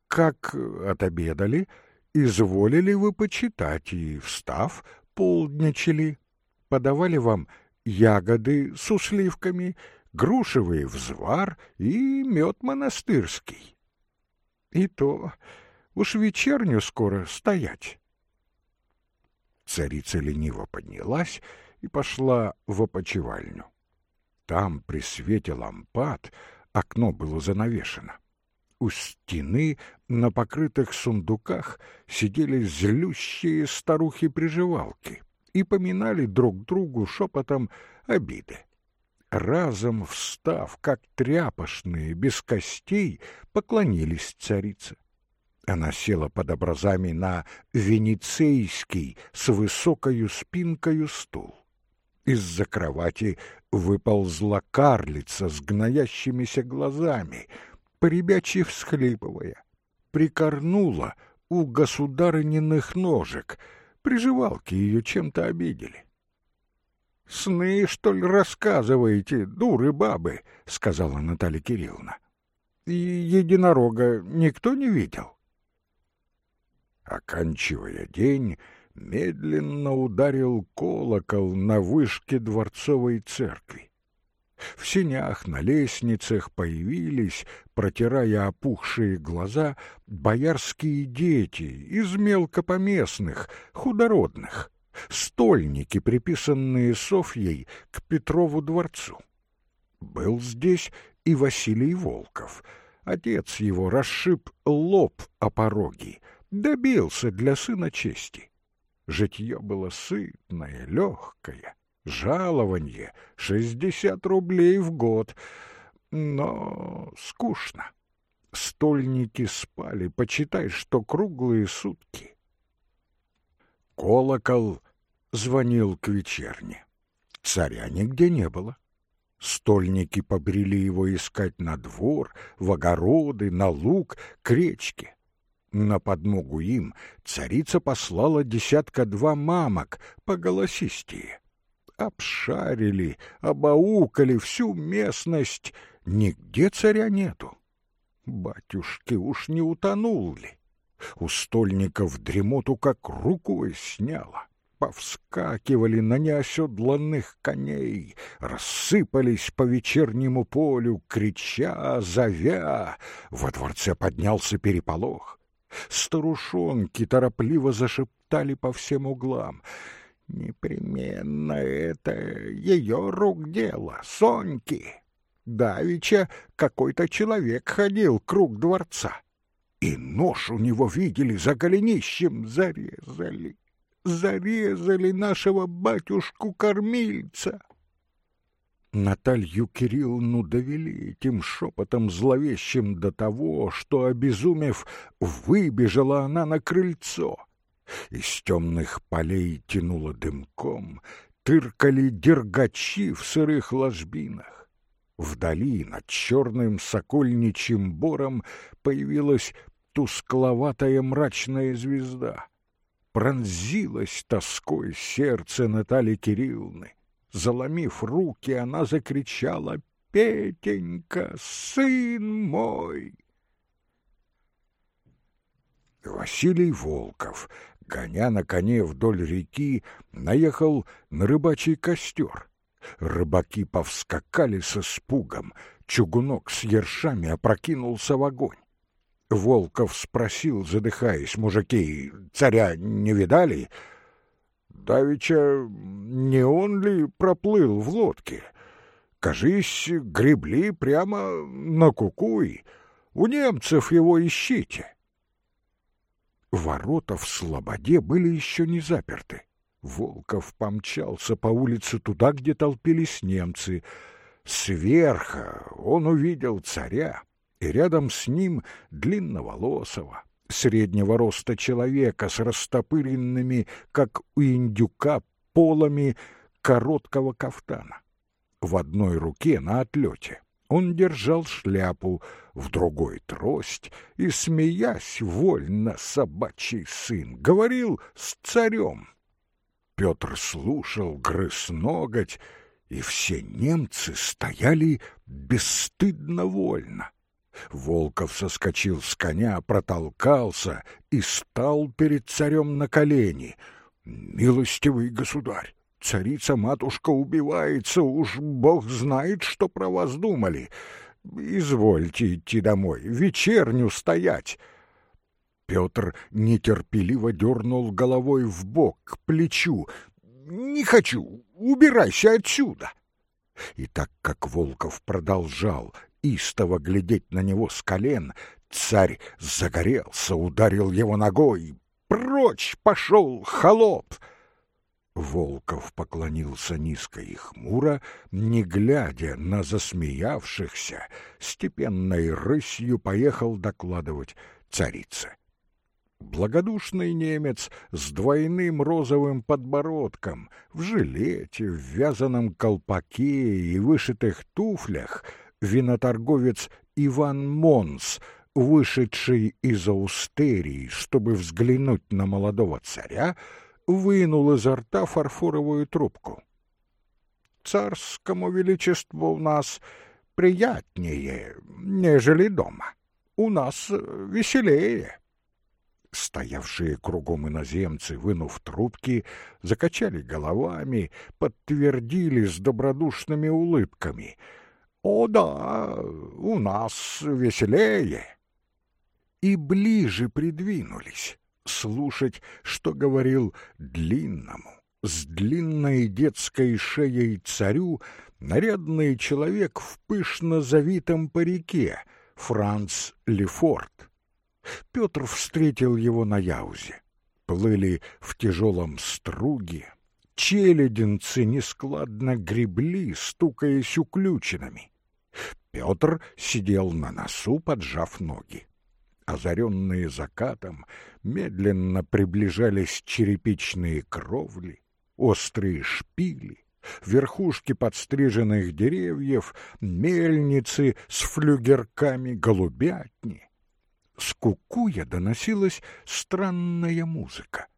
Как отобедали, изволили вы почитать, и, встав, полдничали. Подавали вам ягоды с усливками, грушевый взвар и мед монастырский. И то уж вечерню скоро стоять. Царица лениво поднялась и пошла в опочивальню. Там, при свете лампад, окно было занавешено. У стены на покрытых сундуках сидели злющие старухи-приживалки и поминали друг другу шепотом обиды. Разом встав, как тряпошные, без костей, поклонились царице. Она села под образами на венецейский с высокою спинкою стул. Из-за кровати выползла карлица с гноящимися глазами, поребячьи всхлипывая. Прикорнула у государыниных ножек, приживалки ее чем-то обидели. «Сны, что ли, рассказываете, дуры бабы?» — сказала Наталья Кирилловна. «И единорога никто не видел?» Оканчивая день, медленно ударил колокол на вышке дворцовой церкви. В синях на лестницах появились, протирая опухшие глаза, боярские дети из мелкопоместных, худородных, стольники, приписанные Софьей к Петрову дворцу. Был здесь и Василий Волков. Отец его расшиб лоб о пороги, добился для сына чести. Житье было сытное, легкое, жалование — шестьдесят рублей в год, но скучно. Стольники спали, почитай, что круглые сутки. Колокол звонил к вечерне. Царя нигде не было. Стольники побрели его искать на двор, в огороды, на луг, к речке. На подмогу им царица послала десятка-два мамок поголосистее. Обшарили, обаукали всю местность, нигде царя нету. Батюшки, уж не утонул ли? У стольников дремоту как рукой сняло. Повскакивали на неоседланных коней, рассыпались по вечернему полю, крича, зовя. Во дворце поднялся переполох. Старушонки торопливо зашептали по всем углам. Непременно это ее рук дело, Соньки. Давича какой-то человек ходил круг дворца. И нож у него видели за голенищем, зарезали. Зарезали нашего батюшку-кормильца. Наталью Кирилловну довели этим шепотом зловещим до того, что, обезумев, выбежала она на крыльцо. Из темных полей тянуло дымком, тыркали дергачи в сырых ложбинах. Вдали над черным сокольничьим бором появилась тускловатая мрачная звезда. Пронзилось тоской сердце Натальи Кирилловны. Заломив руки, она закричала «Петенька, сын мой!» Василий Волков, гоня на коне вдоль реки, наехал на рыбачий костер. Рыбаки повскакали со спугом, чугунок с ершами опрокинулся в огонь. Волков спросил, задыхаясь, мужики, царя не видали? Давича не он ли проплыл в лодке? Кажись, гребли прямо на кукуй. У немцев его ищите. Ворота в Слободе были еще не заперты. Волков помчался по улице туда, где толпились немцы. Сверха он увидел царя, и рядом с ним длинноволосого, среднего роста человека с растопыренными, как у индюка, полами короткого кафтана. В одной руке на отлете он держал шляпу, в другой — трость, и, смеясь, вольно собачий сын, говорил с царем. Петр слушал, грыз ноготь, и все немцы стояли бесстыдно вольно. Волков соскочил с коня, протолкался и стал перед царем на колени. «Милостивый государь, царица-матушка убивается, уж бог знает, что про вас думали. Извольте идти домой, вечерню стоять». Петр нетерпеливо дернул головой в бок, к плечу. «Не хочу, убирайся отсюда!» И так как Волков продолжал истово глядеть на него с колен, царь загорелся, ударил его ногой. «Прочь пошел, холоп!» Волков поклонился низко и хмуро, не глядя на засмеявшихся, степенной рысью поехал докладывать царице. Благодушный немец с двойным розовым подбородком, в жилете, в вязаном колпаке и вышитых туфлях, виноторговец Иван Монс, вышедший из аустерии, чтобы взглянуть на молодого царя, вынул изо рта фарфоровую трубку. «Царскому величеству у нас приятнее, нежели дома. У нас веселее». Стоявшие кругом иноземцы, вынув трубки, закачали головами, подтвердили с добродушными улыбками. «О да, у нас веселее!» И ближе придвинулись, слушать, что говорил длинному, с длинной детской шеей царю нарядный человек в пышно завитом парике, Франц Лефорт. Петр встретил его на Яузе. Плыли в тяжелом струге, челядинцы нескладно гребли, стукаясь уключенными. Петр сидел на носу, поджав ноги. Озаренные закатом, медленно приближались черепичные кровли, острые шпили, верхушки подстриженных деревьев, мельницы с флюгерками, голубятни с кукуя доносилась странная музыка,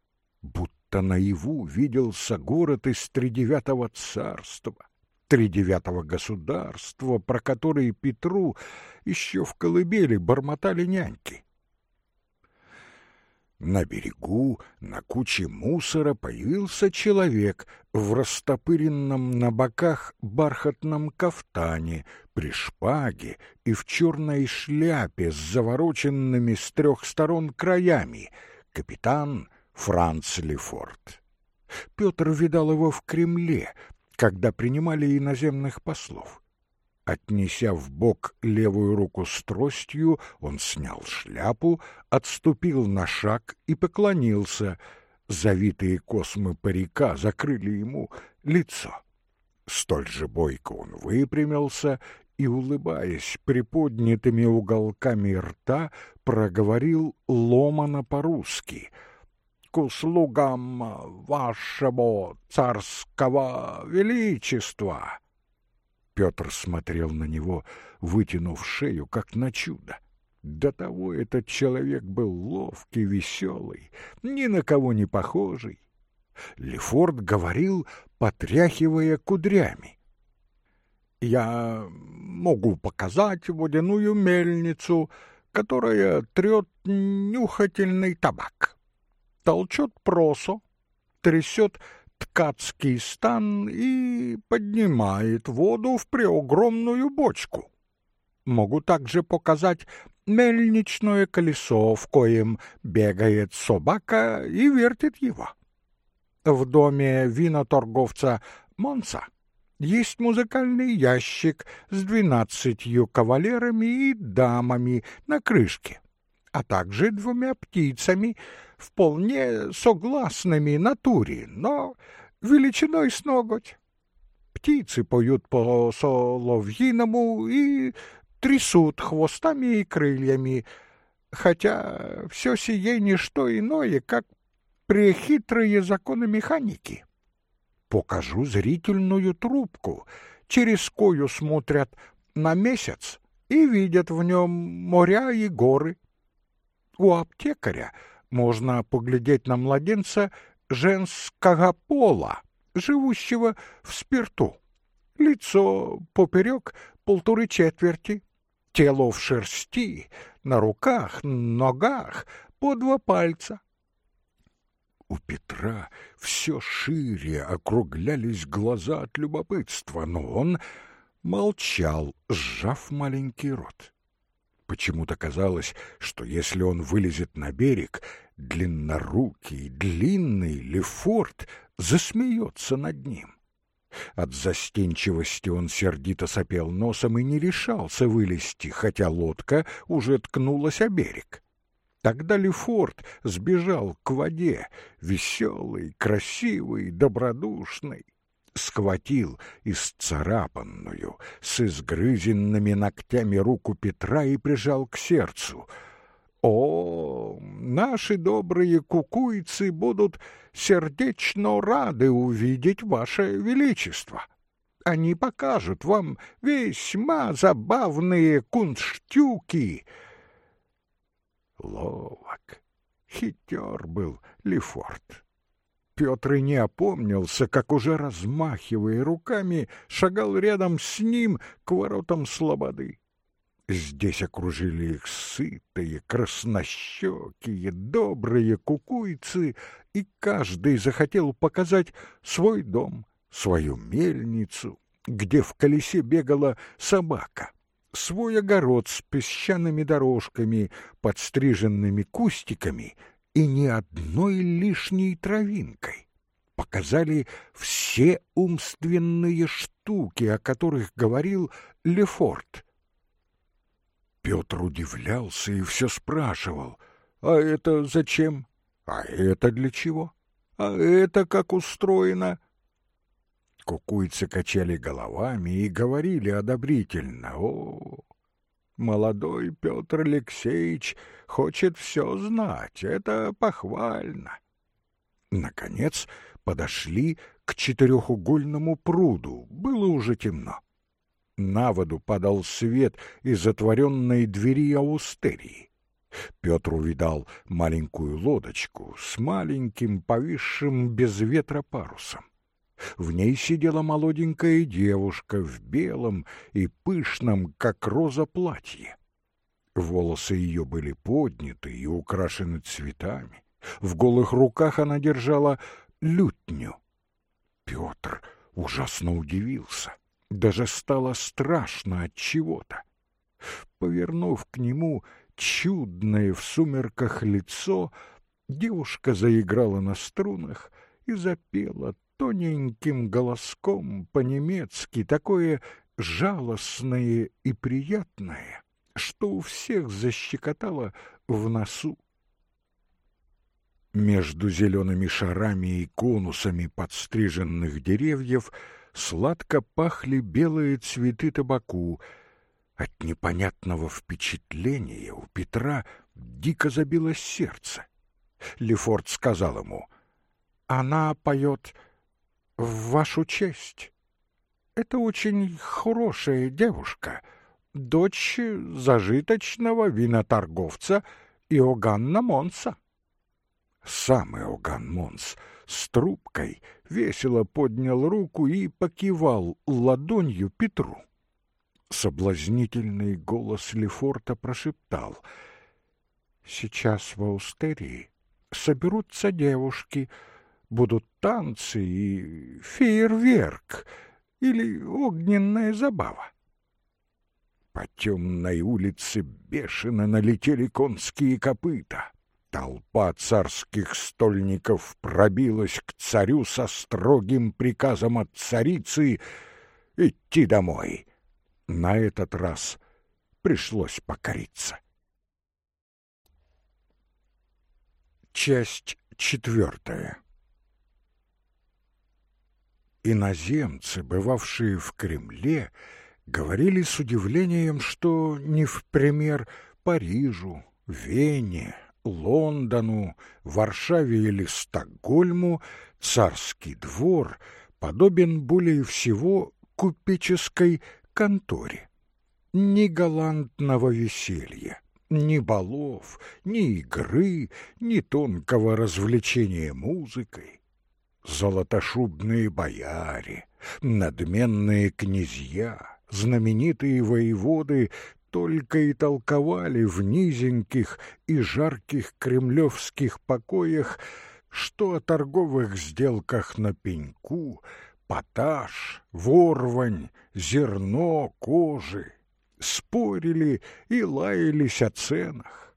будто наяву виделся город из тридевятого царства, тридевятого государства, про который Петру еще в колыбели бормотали няньки. На берегу, на куче мусора, появился человек в растопыренном на боках бархатном кафтане, при шпаге и в черной шляпе с завороченными с трех сторон краями, капитан Франц Лефорт. Петр видал его в Кремле, когда принимали иноземных послов. Отнеся в бок левую руку с тростью, он снял шляпу, отступил на шаг и поклонился. Завитые космы парика закрыли ему лицо. Столь же бойко он выпрямился и, улыбаясь приподнятыми уголками рта, проговорил ломано по-русски — к услугам вашего царского величества. Петр смотрел на него, вытянув шею, как на чудо. До того этот человек был ловкий, веселый, ни на кого не похожий. Лефорт говорил, потряхивая кудрями. «Я могу показать водяную мельницу, которая трет нюхательный табак, толчет просо, трясет ткацкий стан и поднимает воду в преогромную бочку. Могу также показать мельничное колесо, в коем бегает собака и вертит его. В доме виноторговца Монса есть музыкальный ящик с двенадцатью кавалерами и дамами на крышке, а также двумя птицами — вполне согласными натуре, но величиной с ноготь. Птицы поют по соловьиному и трясут хвостами и крыльями, хотя все сие не что иное, как прехитрые законы механики. Покажу зрительную трубку, через кою смотрят на месяц и видят в нем моря и горы. У аптекаря — можно поглядеть на младенца женского пола, живущего в спирту. Лицо поперек полторы четверти, тело в шерсти, на руках, ногах по два пальца. У Петра все шире округлялись глаза от любопытства, но он молчал, сжав маленький рот. Почему-то казалось, что если он вылезет на берег, длиннорукий, длинный Лефорт засмеется над ним. От застенчивости он сердито сопел носом и не решался вылезти, хотя лодка уже ткнулась о берег. Тогда Лефорт сбежал к воде, веселый, красивый, добродушный, схватил исцарапанную, с изгрызенными ногтями руку Петра и прижал к сердцу — О, наши добрые кукуйцы будут сердечно рады увидеть ваше величество. Они покажут вам весьма забавные кунштюки. Ловок, хитер был Лефорт. Петр и не опомнился, как уже размахивая руками, шагал рядом с ним к воротам слободы. Здесь окружили их сытые, краснощекие, добрые кукуйцы, и каждый захотел показать свой дом, свою мельницу, где в колесе бегала собака, свой огород с песчаными дорожками, подстриженными кустиками и ни одной лишней травинкой. Показали все умственные штуки, о которых говорил Лефорт — Петр удивлялся и все спрашивал, «А это зачем? А это для чего? А это как устроено?» Кукуйцы качали головами и говорили одобрительно, «О, молодой Петр Алексеевич хочет все знать, это похвально». Наконец подошли к четырехугольному пруду, было уже темно. На воду падал свет из затворенной двери аустерии. Петр увидал маленькую лодочку с маленьким повисшим без ветра парусом. В ней сидела молоденькая девушка в белом и пышном, как роза, платье. Волосы ее были подняты и украшены цветами. В голых руках она держала лютню. Петр ужасно удивился даже стало страшно от чего-то. Повернув к нему чудное в сумерках лицо, девушка заиграла на струнах и запела тоненьким голоском по-немецки такое жалостное и приятное, что у всех защекотало в носу. Между зелеными шарами и конусами подстриженных деревьев — сладко пахли белые цветы табаку. От непонятного впечатления у Петра дико забилось сердце. Лефорт сказал ему, «Она поет в вашу честь. Это очень хорошая девушка, дочь зажиточного виноторговца Иоганна Монса». Сам Иоганн Монс с трубкой весело поднял руку и покивал ладонью Петру. Соблазнительный голос Лефорта прошептал. «Сейчас в Аустерии соберутся девушки, будут танцы и фейерверк или огненная забава. По темной улице бешено налетели конские копыта. Толпа царских стольников пробилась к царю со строгим приказом от царицы идти домой. На этот раз пришлось покориться. Часть четвертая. Иноземцы, бывавшие в Кремле, говорили с удивлением, что не в пример Парижу, Вене, Лондону, Варшаве или Стокгольму царский двор подобен более всего купеческой конторе. Ни галантного веселья, ни балов, ни игры, ни тонкого развлечения музыкой. Золотошубные бояре, надменные князья, знаменитые воеводы только и толковали в низеньких и жарких кремлевских покоях, что о торговых сделках на пеньку, поташ, ворвань, зерно, кожи, спорили и лаялись о ценах.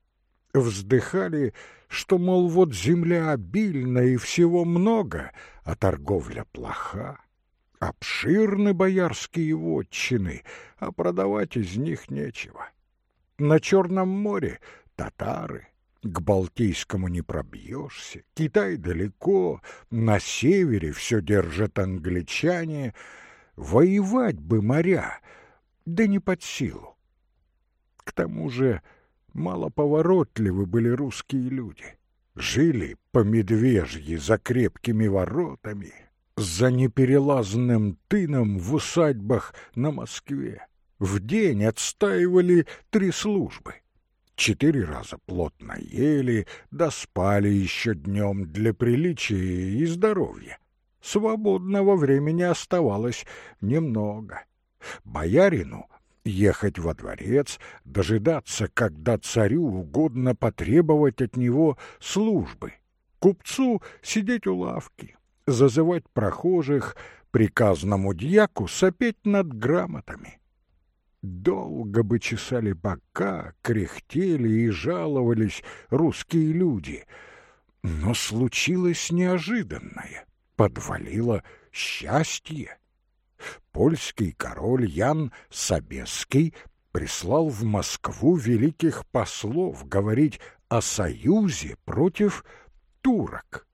Вздыхали, что, мол, вот земля обильна и всего много, а торговля плоха. Обширны боярские вотчины, а продавать из них нечего. На Черном море татары, к Балтийскому не пробьешься, Китай далеко, на севере все держат англичане. Воевать бы моря, да не под силу. К тому же Малоповоротливы были русские люди. Жили по медвежьи за крепкими воротами, за неперелазным тыном в усадьбах на Москве. В день отстаивали три службы. Четыре раза плотно ели, да спали еще днем для приличия и здоровья. Свободного времени оставалось немного. Боярину ехать во дворец, дожидаться, когда царю угодно потребовать от него службы, купцу сидеть у лавки, зазывать прохожих, приказному дьяку сопеть над грамотами. Долго бы чесали бока, кряхтели и жаловались русские люди, но случилось неожиданное, подвалило счастье польский король Ян Собесский прислал в Москву великих послов говорить о союзе против турок.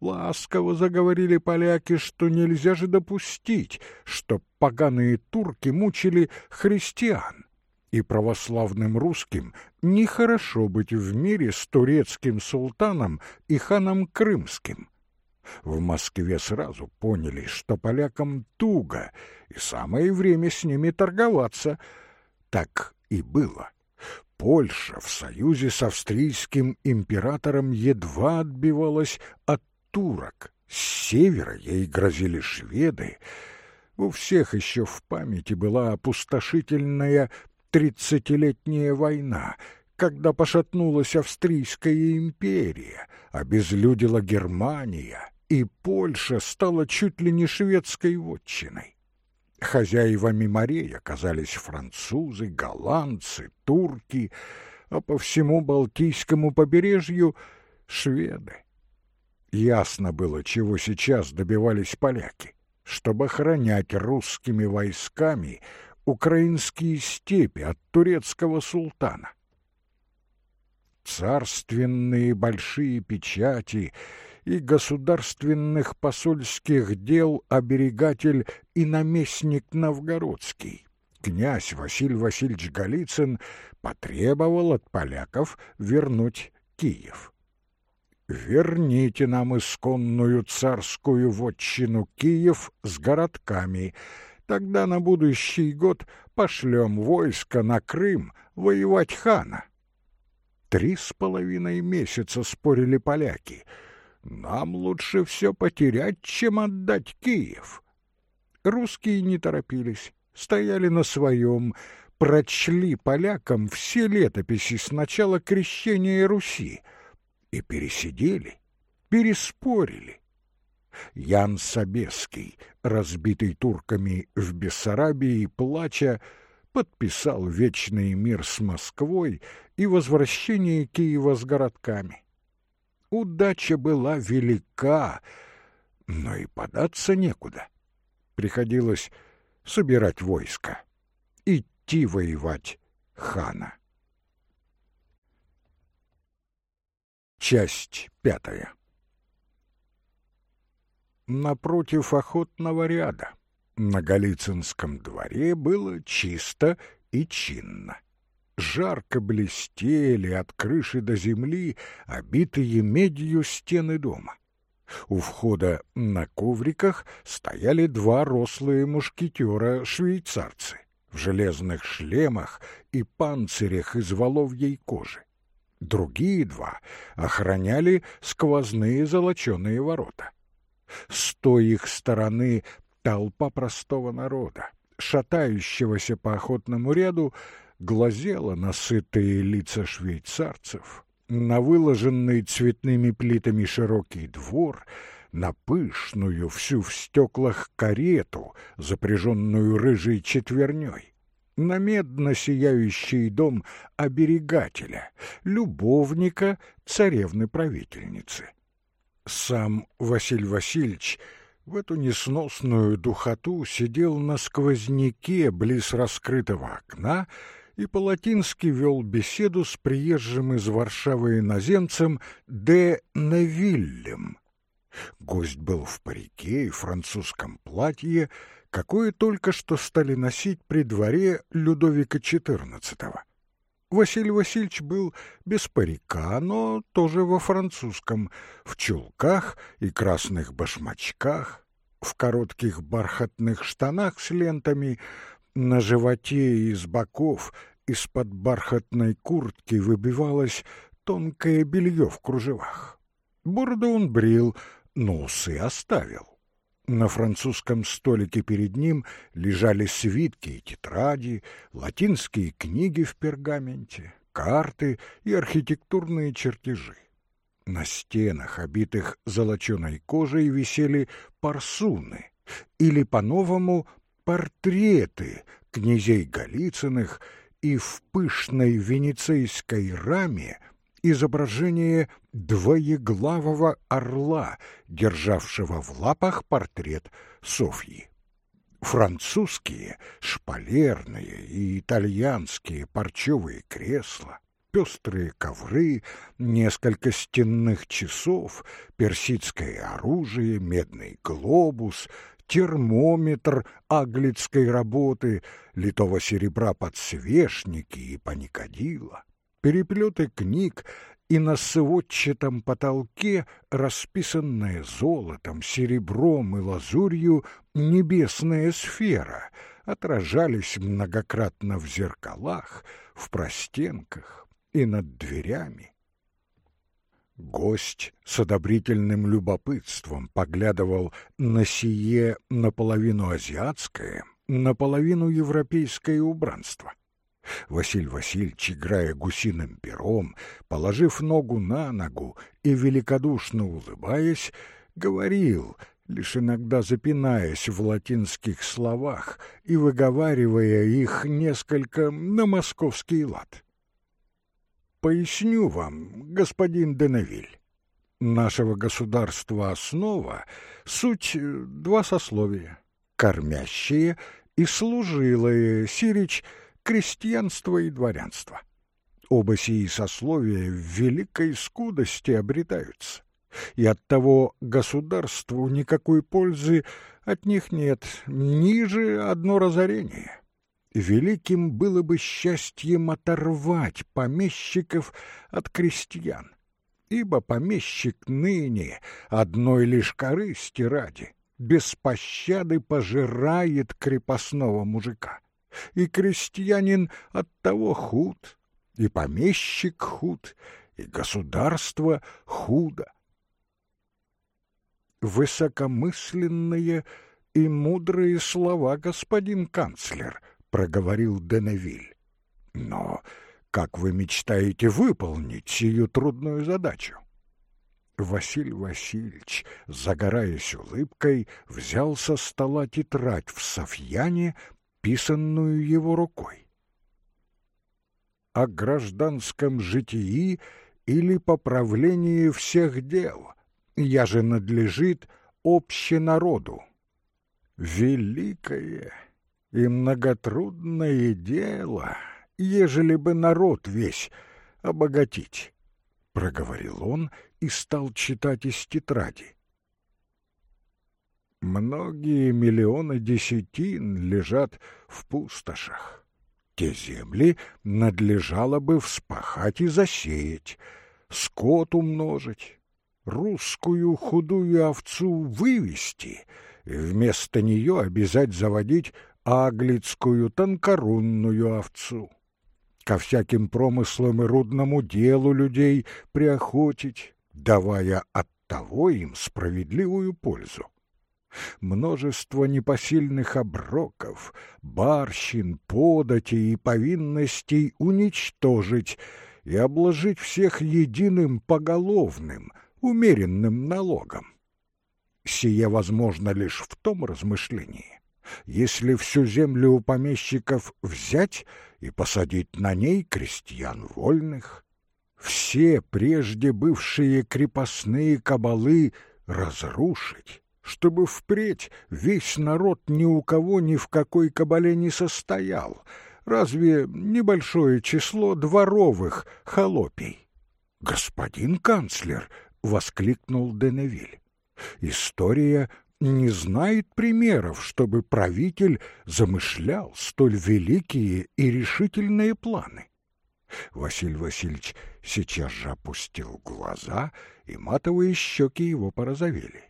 Ласково заговорили поляки, что нельзя же допустить, что поганые турки мучили христиан, и православным русским нехорошо быть в мире с турецким султаном и ханом крымским. В Москве сразу поняли, что полякам туго, и самое время с ними торговаться. Так и было. Польша в союзе с австрийским императором едва отбивалась от турок. С севера ей грозили шведы. У всех еще в памяти была опустошительная тридцатилетняя война, когда пошатнулась Австрийская империя, обезлюдила Германия, и Польша стала чуть ли не шведской вотчиной. Хозяевами морей оказались французы, голландцы, турки, а по всему Балтийскому побережью — шведы. Ясно было, чего сейчас добивались поляки, чтобы охранять русскими войсками украинские степи от турецкого султана. Царственные большие печати — и государственных посольских дел оберегатель и наместник новгородский. Князь Василий Васильевич Голицын потребовал от поляков вернуть Киев. «Верните нам исконную царскую вотчину Киев с городками», Тогда на будущий год пошлем войско на Крым воевать хана. Три с половиной месяца спорили поляки — нам лучше все потерять, чем отдать Киев. Русские не торопились, стояли на своем, прочли полякам все летописи с начала крещения Руси и пересидели, переспорили. Ян Собеский, разбитый турками в Бессарабии, плача, подписал вечный мир с Москвой и возвращение Киева с городками. Удача была велика, но и податься некуда. Приходилось собирать войско, идти воевать хана. Часть пятая Напротив охотного ряда на Голицынском дворе было чисто и чинно жарко блестели от крыши до земли обитые медью стены дома. У входа на ковриках стояли два рослые мушкетера-швейцарцы в железных шлемах и панцирях из воловьей кожи. Другие два охраняли сквозные золоченые ворота. С той их стороны толпа простого народа, шатающегося по охотному ряду, глазела на сытые лица швейцарцев, на выложенный цветными плитами широкий двор, на пышную всю в стеклах карету, запряженную рыжей четверней, на медно сияющий дом оберегателя, любовника царевны-правительницы. Сам Василий Васильевич в эту несносную духоту сидел на сквозняке близ раскрытого окна, и по-латински вел беседу с приезжим из Варшавы иноземцем де Невиллем. Гость был в парике и французском платье, какое только что стали носить при дворе Людовика XIV. Василий Васильевич был без парика, но тоже во французском, в чулках и красных башмачках, в коротких бархатных штанах с лентами, на животе и с боков из-под бархатной куртки выбивалось тонкое белье в кружевах. Бороду он брил, но усы оставил. На французском столике перед ним лежали свитки и тетради, латинские книги в пергаменте, карты и архитектурные чертежи. На стенах, обитых золоченой кожей, висели парсуны, или, по-новому, портреты князей Голицыных, и в пышной венецейской раме изображение двоеглавого орла, державшего в лапах портрет Софьи. Французские, шпалерные и итальянские парчевые кресла, пестрые ковры, несколько стенных часов, персидское оружие, медный глобус, термометр аглицкой работы, литого серебра подсвечники и паникадила, переплеты книг и на сводчатом потолке расписанная золотом, серебром и лазурью небесная сфера отражались многократно в зеркалах, в простенках и над дверями. Гость с одобрительным любопытством поглядывал на сие наполовину азиатское, наполовину европейское убранство. Василий Васильевич, играя гусиным пером, положив ногу на ногу и великодушно улыбаясь, говорил, лишь иногда запинаясь в латинских словах и выговаривая их несколько на московский лад. Поясню вам, господин Деневиль. Нашего государства основа — суть э, два сословия — кормящие и служилые, сирич — крестьянство и дворянство. Оба сии сословия в великой скудости обретаются, и оттого государству никакой пользы от них нет, ниже одно разорение великим было бы счастьем оторвать помещиков от крестьян, ибо помещик ныне одной лишь корысти ради без пощады пожирает крепостного мужика, и крестьянин от того худ, и помещик худ, и государство худо. Высокомысленные и мудрые слова, господин канцлер —— проговорил Деневиль. «Но как вы мечтаете выполнить сию трудную задачу?» Василий Васильевич, загораясь улыбкой, взял со стола тетрадь в софьяне, писанную его рукой. «О гражданском житии или поправлении всех дел, я же надлежит общенароду. Великое!» И многотрудное дело, ежели бы народ весь обогатить, — проговорил он и стал читать из тетради. Многие миллионы десятин лежат в пустошах. Те земли надлежало бы вспахать и засеять, скот умножить, русскую худую овцу вывести вместо нее обязать заводить аглицкую тонкорунную овцу. Ко всяким промыслам и рудному делу людей приохотить, давая от того им справедливую пользу. Множество непосильных оброков, барщин, податей и повинностей уничтожить и обложить всех единым поголовным, умеренным налогом. Сие возможно лишь в том размышлении, если всю землю у помещиков взять и посадить на ней крестьян вольных, все прежде бывшие крепостные кабалы разрушить, чтобы впредь весь народ ни у кого ни в какой кабале не состоял, разве небольшое число дворовых холопей. «Господин канцлер!» — воскликнул Деневиль. «История не знает примеров, чтобы правитель замышлял столь великие и решительные планы. Василий Васильевич сейчас же опустил глаза, и матовые щеки его порозовели.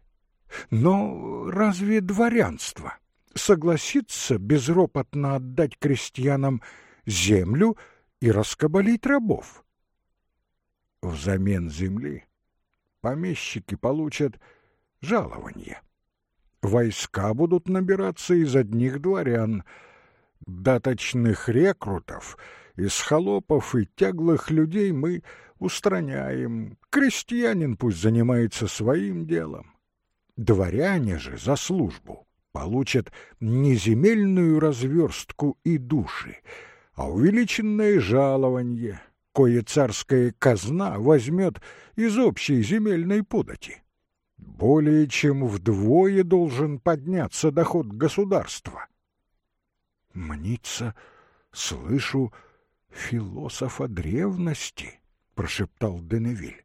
Но разве дворянство согласится безропотно отдать крестьянам землю и раскабалить рабов? Взамен земли помещики получат жалование. Войска будут набираться из одних дворян, даточных рекрутов, из холопов и тяглых людей мы устраняем. Крестьянин пусть занимается своим делом. Дворяне же за службу получат не земельную разверстку и души, а увеличенное жалование, кое царская казна возьмет из общей земельной подати. Более чем вдвое должен подняться доход государства. Мнится, слышу философа древности, прошептал Деневиль.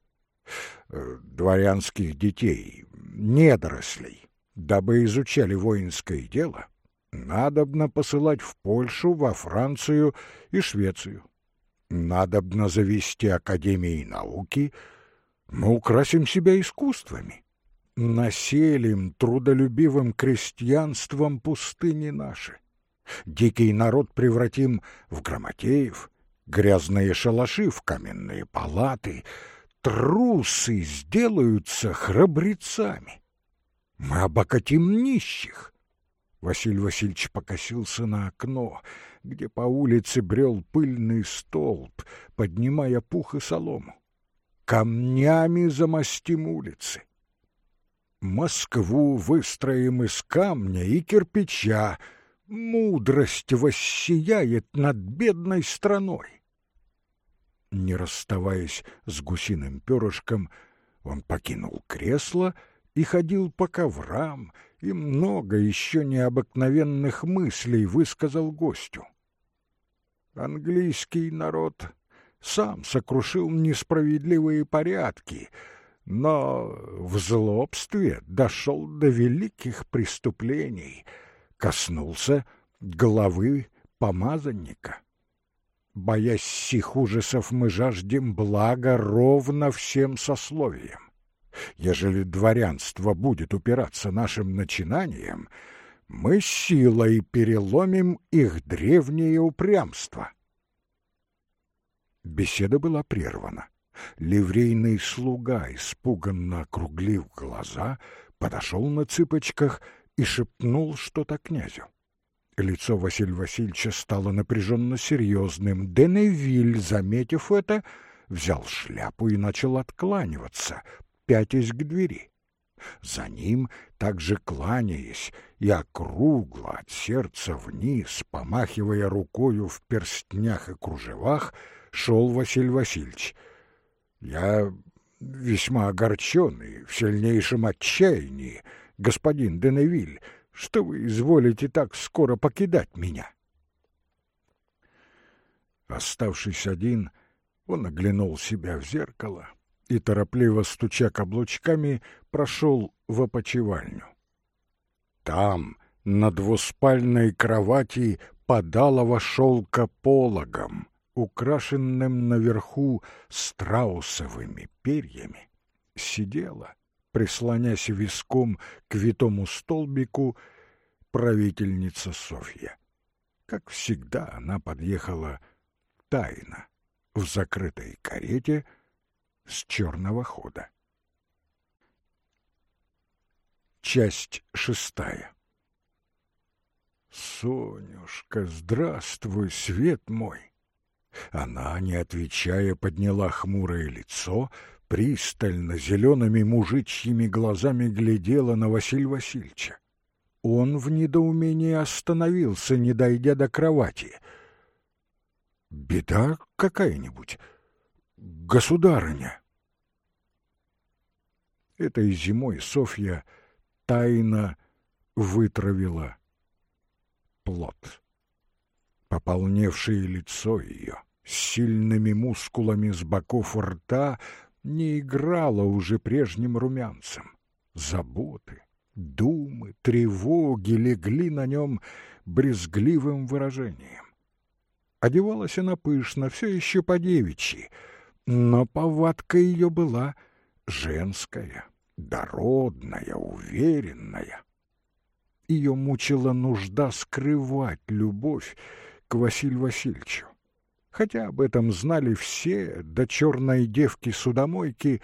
Э, дворянских детей, недорослей, дабы изучали воинское дело, надобно посылать в Польшу, во Францию и Швецию. Надобно завести академии науки, мы украсим себя искусствами, населим трудолюбивым крестьянством пустыни наши. Дикий народ превратим в грамотеев, грязные шалаши в каменные палаты, трусы сделаются храбрецами. Мы обокатим нищих. Василий Васильевич покосился на окно, где по улице брел пыльный столб, поднимая пух и солому. Камнями замостим улицы. Москву выстроим из камня и кирпича, мудрость воссияет над бедной страной. Не расставаясь с гусиным перышком, он покинул кресло и ходил по коврам, и много еще необыкновенных мыслей высказал гостю. Английский народ сам сокрушил несправедливые порядки, но в злобстве дошел до великих преступлений, коснулся головы помазанника. Боясь сих ужасов, мы жаждем блага ровно всем сословиям. Ежели дворянство будет упираться нашим начинаниям, мы силой переломим их древнее упрямство. Беседа была прервана. Ливрейный слуга, испуганно округлив глаза, подошел на цыпочках и шепнул что-то князю. Лицо Василия Васильевича стало напряженно серьезным. Деневиль, заметив это, взял шляпу и начал откланиваться, пятясь к двери. За ним, также кланяясь и округло от сердца вниз, помахивая рукою в перстнях и кружевах, шел Василий Васильевич. «Я весьма огорчен и в сильнейшем отчаянии, господин Деневиль, что вы изволите так скоро покидать меня. Оставшись один, он оглянул себя в зеркало и, торопливо стуча каблучками, прошел в опочивальню. Там, на двуспальной кровати подалого шелка пологом, украшенным наверху страусовыми перьями, сидела прислонясь виском к витому столбику, правительница Софья. Как всегда, она подъехала тайно, в закрытой карете с черного хода. Часть шестая. «Сонюшка, здравствуй, свет мой!» Она, не отвечая, подняла хмурое лицо, пристально зелеными мужичьими глазами глядела на Василия Васильевича. Он в недоумении остановился, не дойдя до кровати. «Беда какая-нибудь, государыня!» Этой зимой Софья тайно вытравила плод. Пополневшее лицо ее с сильными мускулами с боков рта не играла уже прежним румянцем. Заботы, думы, тревоги легли на нем брезгливым выражением. Одевалась она пышно, все еще по-девичьи, но повадка ее была женская, дородная, уверенная. Ее мучила нужда скрывать любовь к Василию Васильевичу. Хотя об этом знали все, до черной девки-судомойки,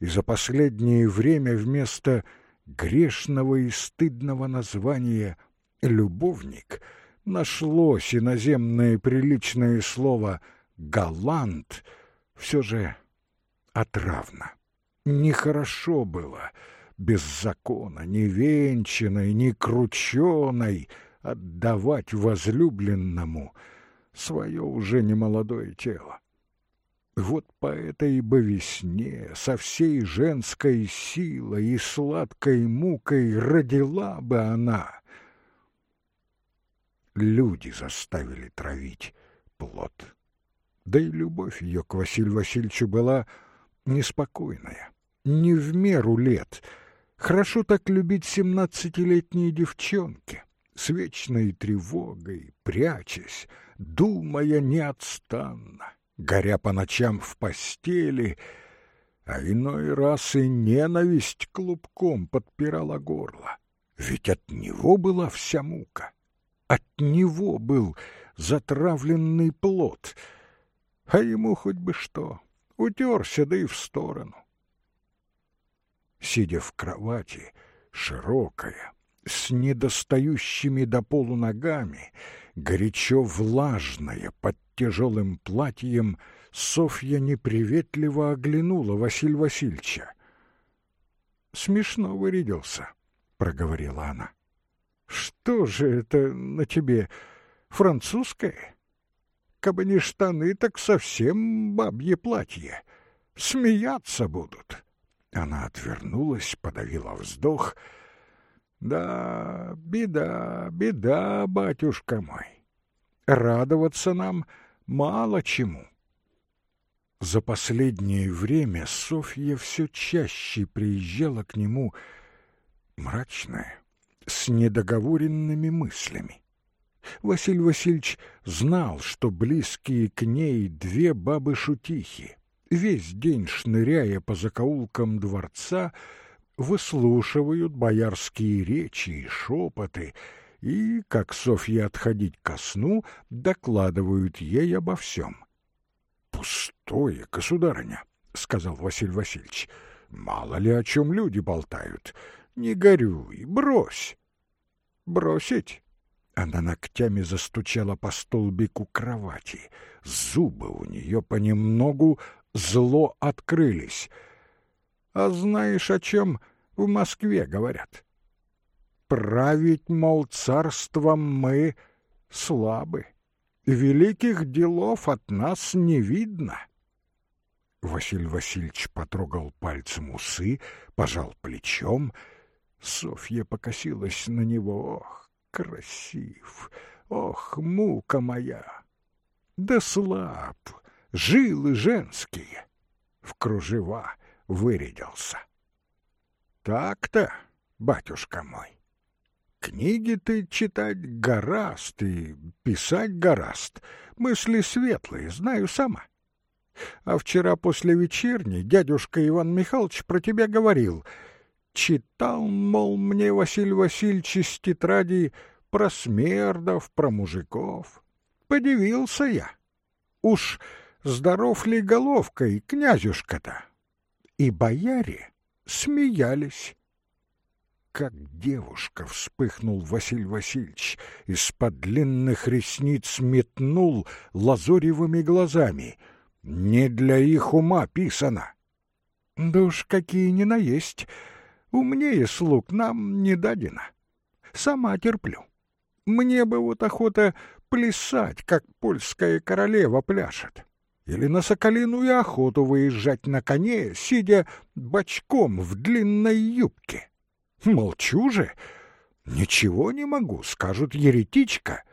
и за последнее время вместо грешного и стыдного названия «любовник» нашлось иноземное приличное слово «галант», все же отравно. Нехорошо было без закона, не венчанной, не крученой, отдавать возлюбленному свое уже немолодое тело. Вот по этой бы весне со всей женской силой и сладкой мукой родила бы она. Люди заставили травить плод. Да и любовь ее к Василию Васильевичу была неспокойная, не в меру лет. Хорошо так любить семнадцатилетние девчонки, с вечной тревогой, прячась, думая неотстанно горя по ночам в постели, а иной раз и ненависть клубком подпирала горло. Ведь от него была вся мука, от него был затравленный плод, а ему хоть бы что, утерся да и в сторону. Сидя в кровати, широкая, с недостающими до полу ногами, горячо влажная, под тяжелым платьем, Софья неприветливо оглянула Василь Васильевича. «Смешно вырядился», — проговорила она. «Что же это на тебе, французское? Кабы не штаны, так совсем бабье платье. Смеяться будут». Она отвернулась, подавила вздох. «Да, беда, беда, батюшка мой. Радоваться нам — мало чему. За последнее время Софья все чаще приезжала к нему мрачная, с недоговоренными мыслями. Василий Васильевич знал, что близкие к ней две бабы-шутихи, весь день шныряя по закоулкам дворца, выслушивают боярские речи и шепоты, и, как Софья отходить ко сну, докладывают ей обо всем. «Пустое, государыня», — сказал Василий Васильевич. «Мало ли о чем люди болтают. Не горюй, брось». «Бросить?» Она ногтями застучала по столбику кровати. Зубы у нее понемногу зло открылись. «А знаешь, о чем в Москве говорят?» править, мол, царством мы слабы. Великих делов от нас не видно. Василий Васильевич потрогал пальцем усы, пожал плечом. Софья покосилась на него. Ох, красив! Ох, мука моя! Да слаб! Жилы женские! В кружева вырядился. Так-то, батюшка мой. Книги ты читать гораст и писать гораст. Мысли светлые, знаю сама. А вчера после вечерней дядюшка Иван Михайлович про тебя говорил. Читал, мол, мне Василий Васильевич из тетради про смердов, про мужиков. Подивился я. Уж здоров ли головкой князюшка-то? И бояре смеялись как девушка, вспыхнул Василий Васильевич, из-под длинных ресниц метнул лазоревыми глазами. Не для их ума писано. Да уж какие ни наесть, умнее слуг нам не дадено. Сама терплю. Мне бы вот охота плясать, как польская королева пляшет. Или на соколиную охоту выезжать на коне, сидя бочком в длинной юбке. Молчу же. Ничего не могу, скажут еретичка.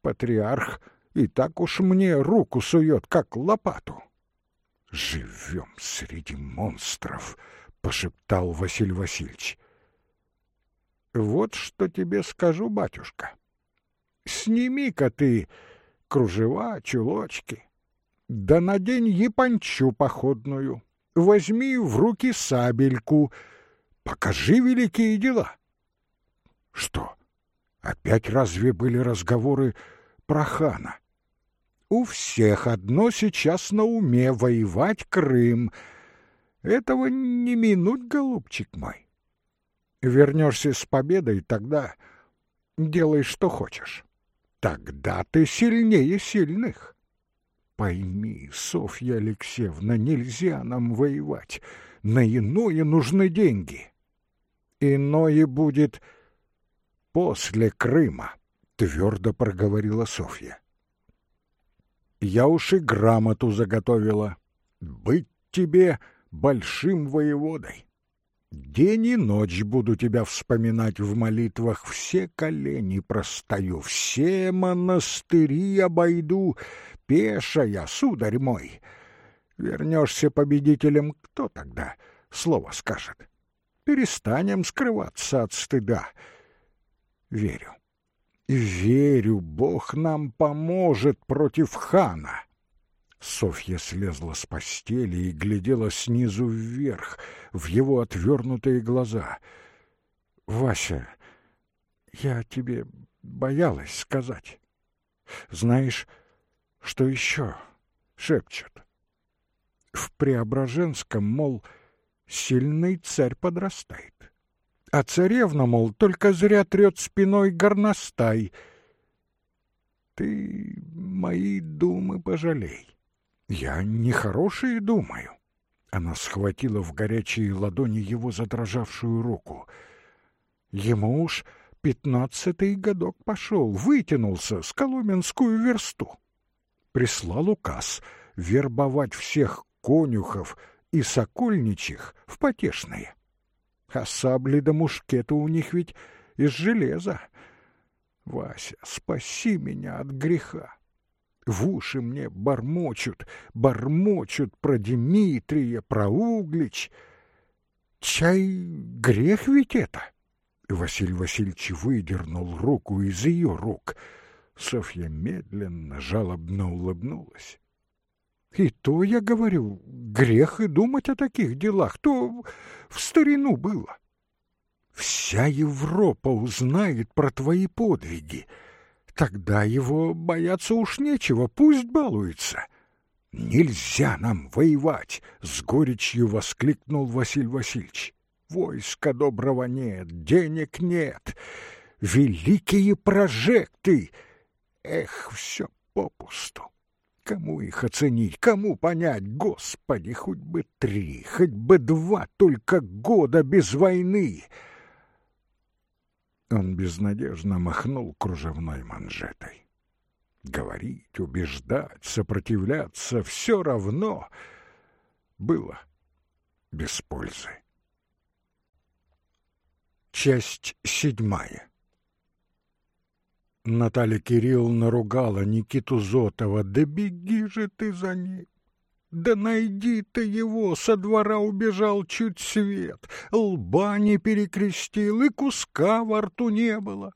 Патриарх и так уж мне руку сует, как лопату. Живем среди монстров, пошептал Василий Васильевич. Вот что тебе скажу, батюшка. Сними-ка ты кружева, чулочки. Да надень япончу походную, возьми в руки сабельку, покажи великие дела. Что, опять разве были разговоры про хана? У всех одно сейчас на уме — воевать Крым. Этого не минуть, голубчик мой. Вернешься с победой, тогда делай, что хочешь. Тогда ты сильнее сильных. Пойми, Софья Алексеевна, нельзя нам воевать. На иное нужны деньги. Иное будет после Крыма, твердо проговорила Софья. Я уж и грамоту заготовила. Быть тебе большим воеводой. День и ночь буду тебя вспоминать в молитвах, все колени простою, все монастыри обойду, пешая, сударь мой. Вернешься победителем, кто тогда слово скажет? Перестанем скрываться от стыда. Верю. Верю, Бог нам поможет против хана. Софья слезла с постели и глядела снизу вверх, в его отвернутые глаза. «Вася, я тебе боялась сказать. Знаешь, что еще шепчут? В Преображенском, мол, сильный царь подрастает. А царевна, мол, только зря трет спиной горностай. Ты мои думы пожалей. Я нехорошие думаю. Она схватила в горячие ладони его задрожавшую руку. Ему уж пятнадцатый годок пошел, вытянулся с Коломенскую версту. Прислал указ вербовать всех конюхов и сокольничих в потешные. А сабли да мушкеты у них ведь из железа. Вася, спаси меня от греха. В уши мне бормочут, бормочут про Дмитрия, про Углич. Чай грех ведь это? Василий Васильевич выдернул руку из ее рук. Софья медленно, жалобно улыбнулась. И то, я говорю, грех и думать о таких делах, то в старину было. Вся Европа узнает про твои подвиги — Тогда его бояться уж нечего, пусть балуется. Нельзя нам воевать, с горечью воскликнул Василий Васильевич. Войска доброго нет, денег нет, великие прожекты. Эх, все попусту. Кому их оценить, кому понять, Господи, хоть бы три, хоть бы два только года без войны. Он безнадежно махнул кружевной манжетой. Говорить, убеждать, сопротивляться — все равно было без пользы. Часть седьмая Наталья Кирилловна ругала Никиту Зотова. «Да беги же ты за ним! Да найди ты его, со двора убежал чуть свет, лба не перекрестил, и куска во рту не было.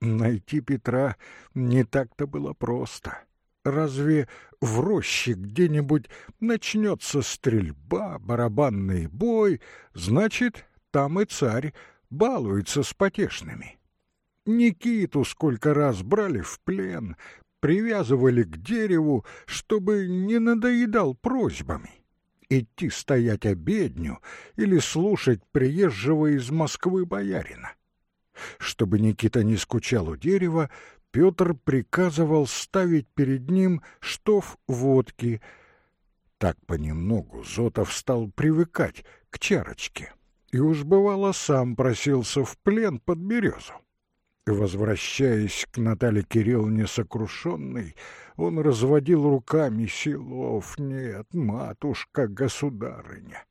Найти Петра не так-то было просто. Разве в роще где-нибудь начнется стрельба, барабанный бой, значит, там и царь балуется с потешными. Никиту сколько раз брали в плен, привязывали к дереву, чтобы не надоедал просьбами. Идти стоять обедню или слушать приезжего из Москвы боярина. Чтобы Никита не скучал у дерева, Петр приказывал ставить перед ним штоф водки. Так понемногу Зотов стал привыкать к чарочке и уж бывало сам просился в плен под березу. Возвращаясь к Наталье Кирилловне сокрушенной, он разводил руками силов. Нет, матушка-государыня,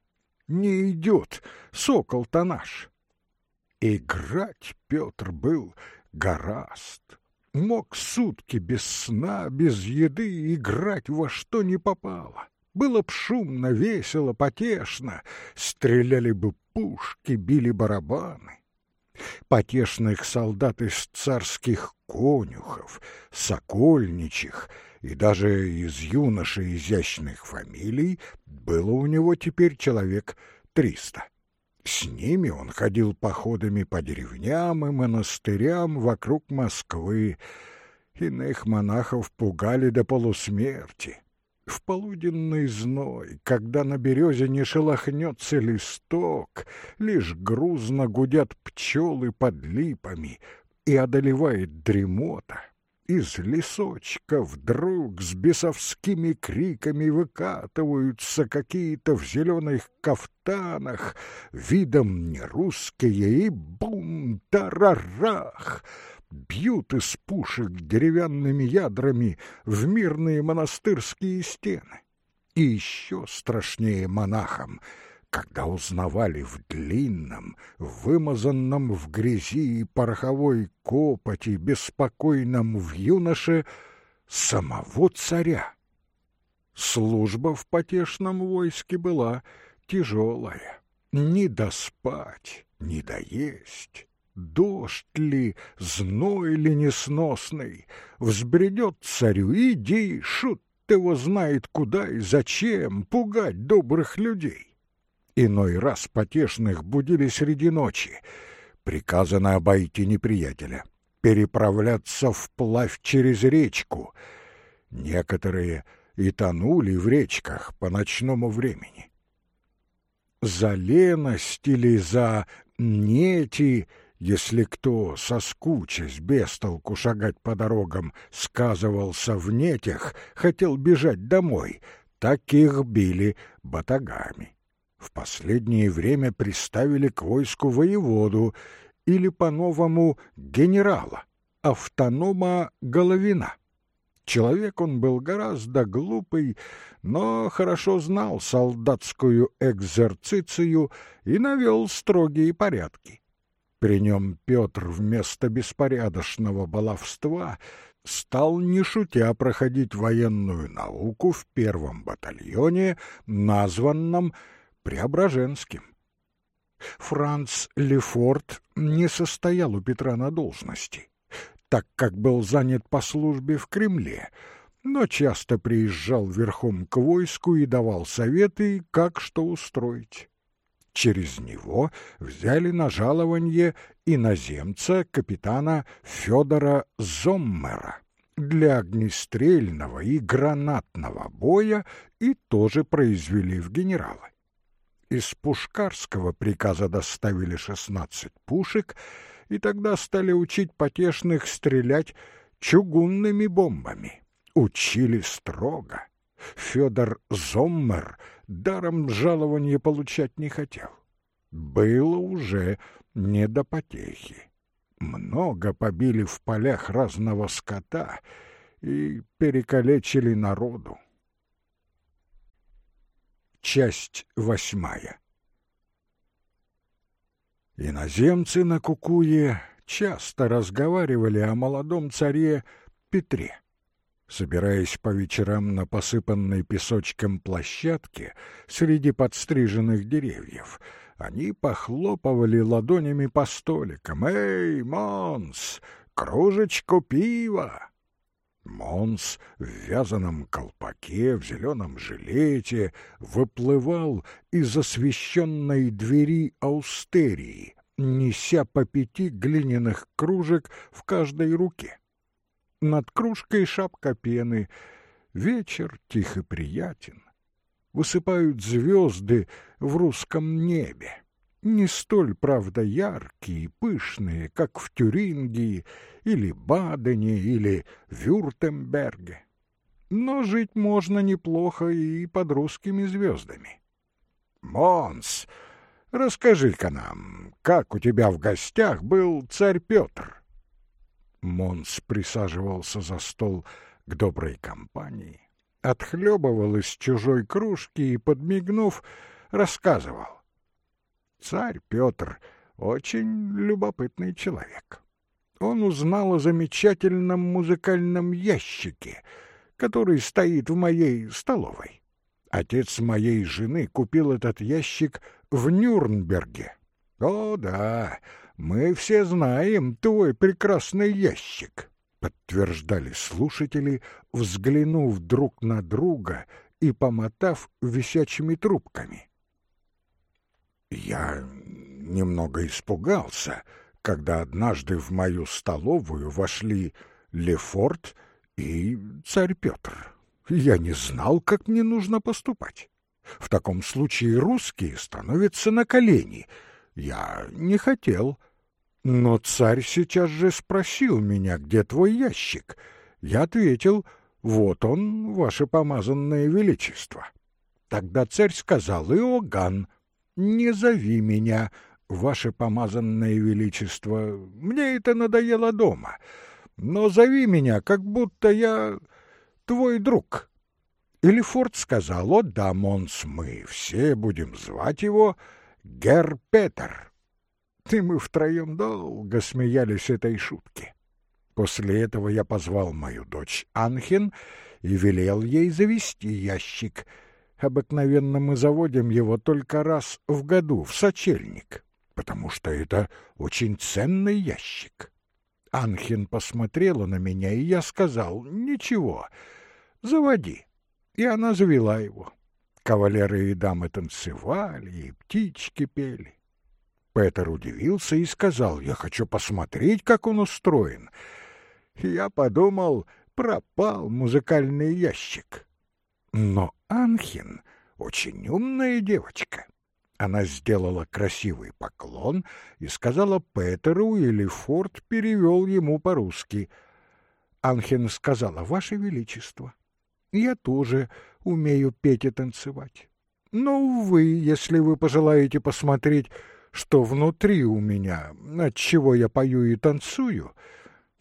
не идет сокол-то наш. Играть Петр был гораст. Мог сутки без сна, без еды играть во что не попало. Было б шумно, весело, потешно, стреляли бы пушки, били барабаны. Потешных солдат из царских конюхов, сокольничих и даже из юношей изящных фамилий было у него теперь человек триста. С ними он ходил походами по деревням и монастырям вокруг Москвы. Иных монахов пугали до полусмерти. В полуденный зной, когда на березе не шелохнется листок, лишь грузно гудят пчелы под липами и одолевает дремота, из лесочка вдруг с бесовскими криками выкатываются какие-то в зеленых кафтанах, видом не русские, и бум-тарарах! Бьют из пушек деревянными ядрами в мирные монастырские стены. И еще страшнее монахам — когда узнавали в длинном, вымазанном в грязи и пороховой копоти, беспокойном в юноше самого царя. Служба в потешном войске была тяжелая. Ни доспать, ни доесть. Дождь ли, зной ли несносный, взбредет царю, иди, шут его знает куда и зачем пугать добрых людей. Иной раз потешных будили среди ночи. Приказано обойти неприятеля, переправляться вплавь через речку. Некоторые и тонули в речках по ночному времени. За леность или за нети, если кто, соскучась, без толку шагать по дорогам, сказывался в нетях, хотел бежать домой, таких били батагами в последнее время приставили к войску воеводу или по-новому генерала, автонома Головина. Человек он был гораздо глупый, но хорошо знал солдатскую экзерцицию и навел строгие порядки. При нем Петр вместо беспорядочного баловства стал не шутя проходить военную науку в первом батальоне, названном Преображенским. Франц Лефорт не состоял у Петра на должности, так как был занят по службе в Кремле, но часто приезжал верхом к войску и давал советы, как что устроить. Через него взяли на жалование иноземца капитана Федора Зоммера для огнестрельного и гранатного боя и тоже произвели в генералы. Из Пушкарского приказа доставили шестнадцать пушек, и тогда стали учить потешных стрелять чугунными бомбами. Учили строго. Федор Зоммер даром жалования получать не хотел. Было уже не до потехи. Много побили в полях разного скота и перекалечили народу. Часть восьмая. Иноземцы на Кукуе часто разговаривали о молодом царе Петре. Собираясь по вечерам на посыпанной песочком площадке среди подстриженных деревьев, они похлопывали ладонями по столикам. «Эй, Монс, кружечку пива!» Монс в вязаном колпаке, в зеленом жилете выплывал из освещенной двери аустерии, неся по пяти глиняных кружек в каждой руке. Над кружкой шапка пены, вечер тихо приятен. Высыпают звезды в русском небе не столь, правда, яркие, пышные, как в Тюрингии или Бадене или Вюртемберге. Но жить можно неплохо и под русскими звездами. Монс, расскажи-ка нам, как у тебя в гостях был царь Петр? Монс присаживался за стол к доброй компании, отхлебывал из чужой кружки и, подмигнув, рассказывал. Царь Петр очень любопытный человек. Он узнал о замечательном музыкальном ящике, который стоит в моей столовой. Отец моей жены купил этот ящик в Нюрнберге. О, да, мы все знаем твой прекрасный ящик, подтверждали слушатели, взглянув друг на друга и помотав висячими трубками. Я немного испугался, когда однажды в мою столовую вошли Лефорт и царь Петр. Я не знал, как мне нужно поступать. В таком случае русские становятся на колени. Я не хотел. Но царь сейчас же спросил меня, где твой ящик. Я ответил, вот он, ваше помазанное величество. Тогда царь сказал, Иоганн, не зови меня, ваше помазанное величество, мне это надоело дома, но зови меня, как будто я твой друг». Или Форд сказал, «О да, Монс, мы все будем звать его Гер Петер». И мы втроем долго смеялись этой шутке. После этого я позвал мою дочь Анхен и велел ей завести ящик. Обыкновенно мы заводим его только раз в году, в сочельник, потому что это очень ценный ящик. Анхен посмотрела на меня, и я сказал, «Ничего, заводи». И она завела его. Кавалеры и дамы танцевали, и птички пели. Петер удивился и сказал, «Я хочу посмотреть, как он устроен». Я подумал, пропал музыкальный ящик. Но Анхин очень умная девочка. Она сделала красивый поклон и сказала Петеру, или Форд перевел ему по-русски. Анхин сказала, «Ваше Величество, я тоже умею петь и танцевать. Но, увы, если вы пожелаете посмотреть, что внутри у меня, от чего я пою и танцую,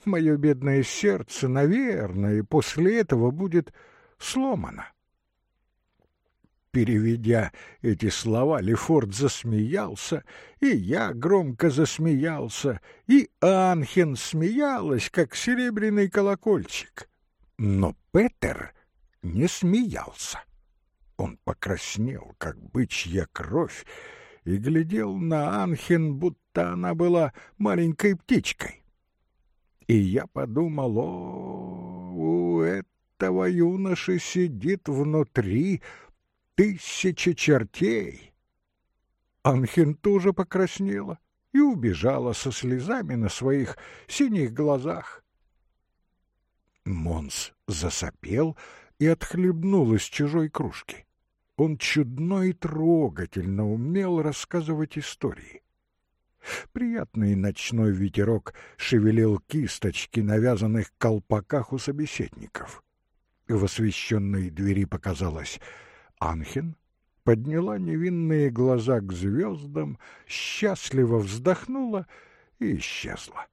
мое бедное сердце, наверное, после этого будет сломано. Переведя эти слова, Лефорт засмеялся, и я громко засмеялся, и Анхен смеялась, как серебряный колокольчик. Но Петер не смеялся. Он покраснел, как бычья кровь, и глядел на Анхен, будто она была маленькой птичкой. И я подумал, о, у этого юноши сидит внутри тысяча чертей. Анхен тоже покраснела и убежала со слезами на своих синих глазах. Монс засопел, и отхлебнул из чужой кружки. Он чудно и трогательно умел рассказывать истории. Приятный ночной ветерок шевелил кисточки на вязаных колпаках у собеседников. В освещенной двери показалась Анхен, подняла невинные глаза к звездам, счастливо вздохнула и исчезла.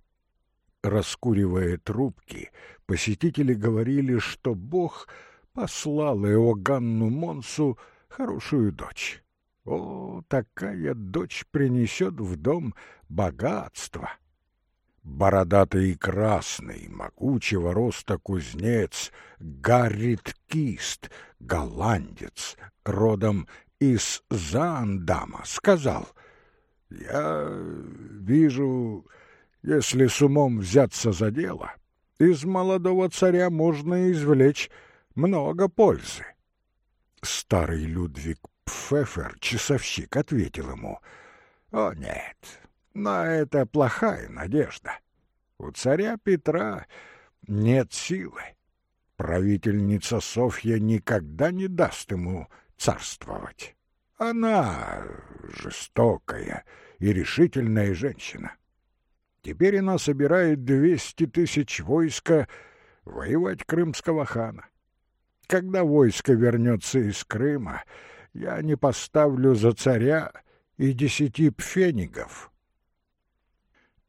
Раскуривая трубки, посетители говорили, что Бог — послал Иоганну Монсу хорошую дочь. О, такая дочь принесет в дом богатство. Бородатый и красный, могучего роста кузнец Гаррит Кист, голландец, родом из Заандама, сказал, «Я вижу, если с умом взяться за дело, из молодого царя можно извлечь много пользы. Старый Людвиг Пфефер, часовщик, ответил ему, «О, нет, но это плохая надежда. У царя Петра нет силы. Правительница Софья никогда не даст ему царствовать. Она жестокая и решительная женщина. Теперь она собирает двести тысяч войска воевать крымского хана. Когда войско вернется из Крыма, я не поставлю за царя и десяти пфенигов.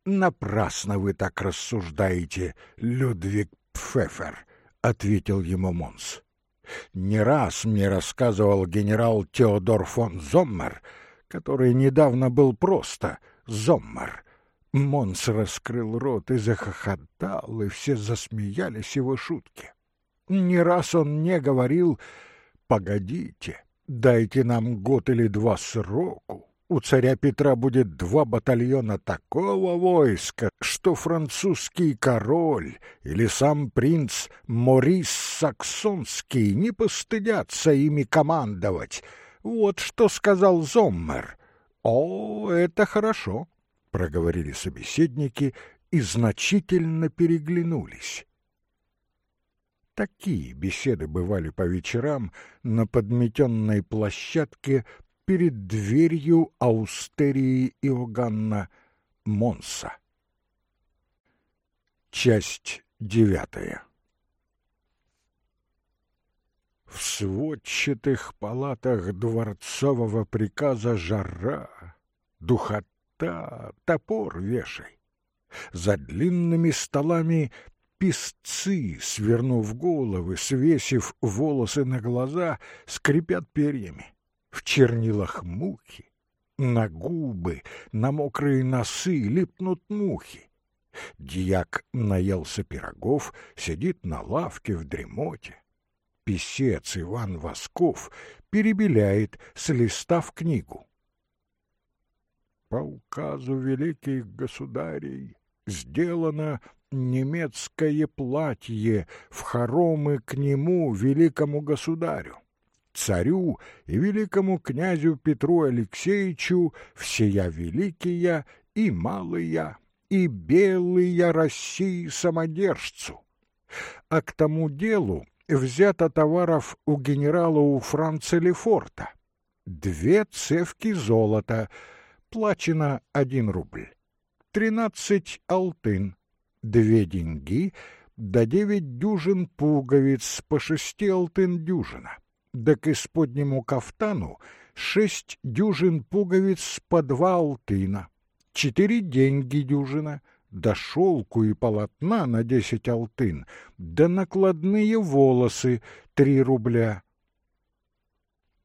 Напрасно вы так рассуждаете, Людвиг Пфефер, ответил ему Монс. Не раз мне рассказывал генерал Теодор фон Зоммер, который недавно был просто Зоммер. Монс раскрыл рот и захохотал, и все засмеялись его шутке. Не раз он мне говорил, «Погодите, дайте нам год или два сроку, у царя Петра будет два батальона такого войска, что французский король или сам принц Морис Саксонский не постыдятся ими командовать. Вот что сказал Зоммер. «О, это хорошо», — проговорили собеседники и значительно переглянулись. Такие беседы бывали по вечерам на подметенной площадке перед дверью Аустерии Иоганна Монса. Часть девятая В сводчатых палатах дворцового приказа жара, духота, топор вешай. За длинными столами песцы, свернув головы, свесив волосы на глаза, скрипят перьями в чернилах мухи, на губы, на мокрые носы липнут мухи. Дьяк наелся пирогов, сидит на лавке в дремоте. Песец Иван Восков перебеляет с листа в книгу. По указу великих государей сделано немецкое платье в хоромы к нему, великому государю царю и великому князю Петру Алексеевичу всея великие и малые, и белые России самодержцу. А к тому делу взято товаров у генерала у Франца Лефорта. Две цевки золота, плачено один рубль. Тринадцать алтын, две деньги, да девять дюжин пуговиц по шести алтын дюжина да к исподнему кафтану шесть дюжин пуговиц по два алтына, четыре деньги дюжина, да шелку и полотна на десять алтын, да накладные волосы три рубля.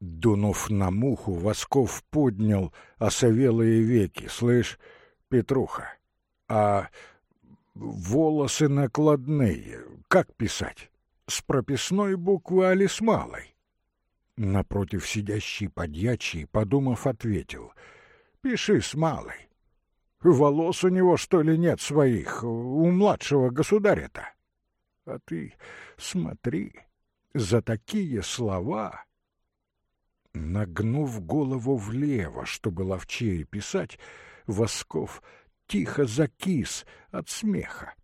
Дунув на муху, Восков поднял осовелые веки. «Слышь, Петруха, а волосы накладные как писать? С прописной буквы али с малой?» Напротив сидящий подьячий, подумав, ответил. «Пиши с малой. Волос у него, что ли, нет своих, у младшего государя-то? А ты смотри, за такие слова...» Нагнув голову влево, чтобы ловчее писать, Восков тихо закис от смеха.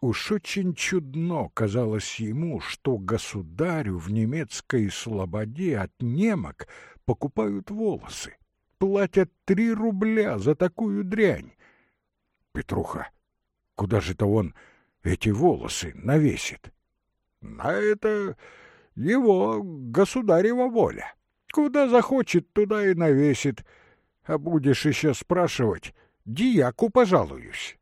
Уж очень чудно казалось ему, что государю в немецкой слободе от немок покупают волосы, платят три рубля за такую дрянь. Петруха, куда же-то он эти волосы навесит? На это его государева воля. Куда захочет, туда и навесит. А будешь еще спрашивать, дьяку пожалуюсь.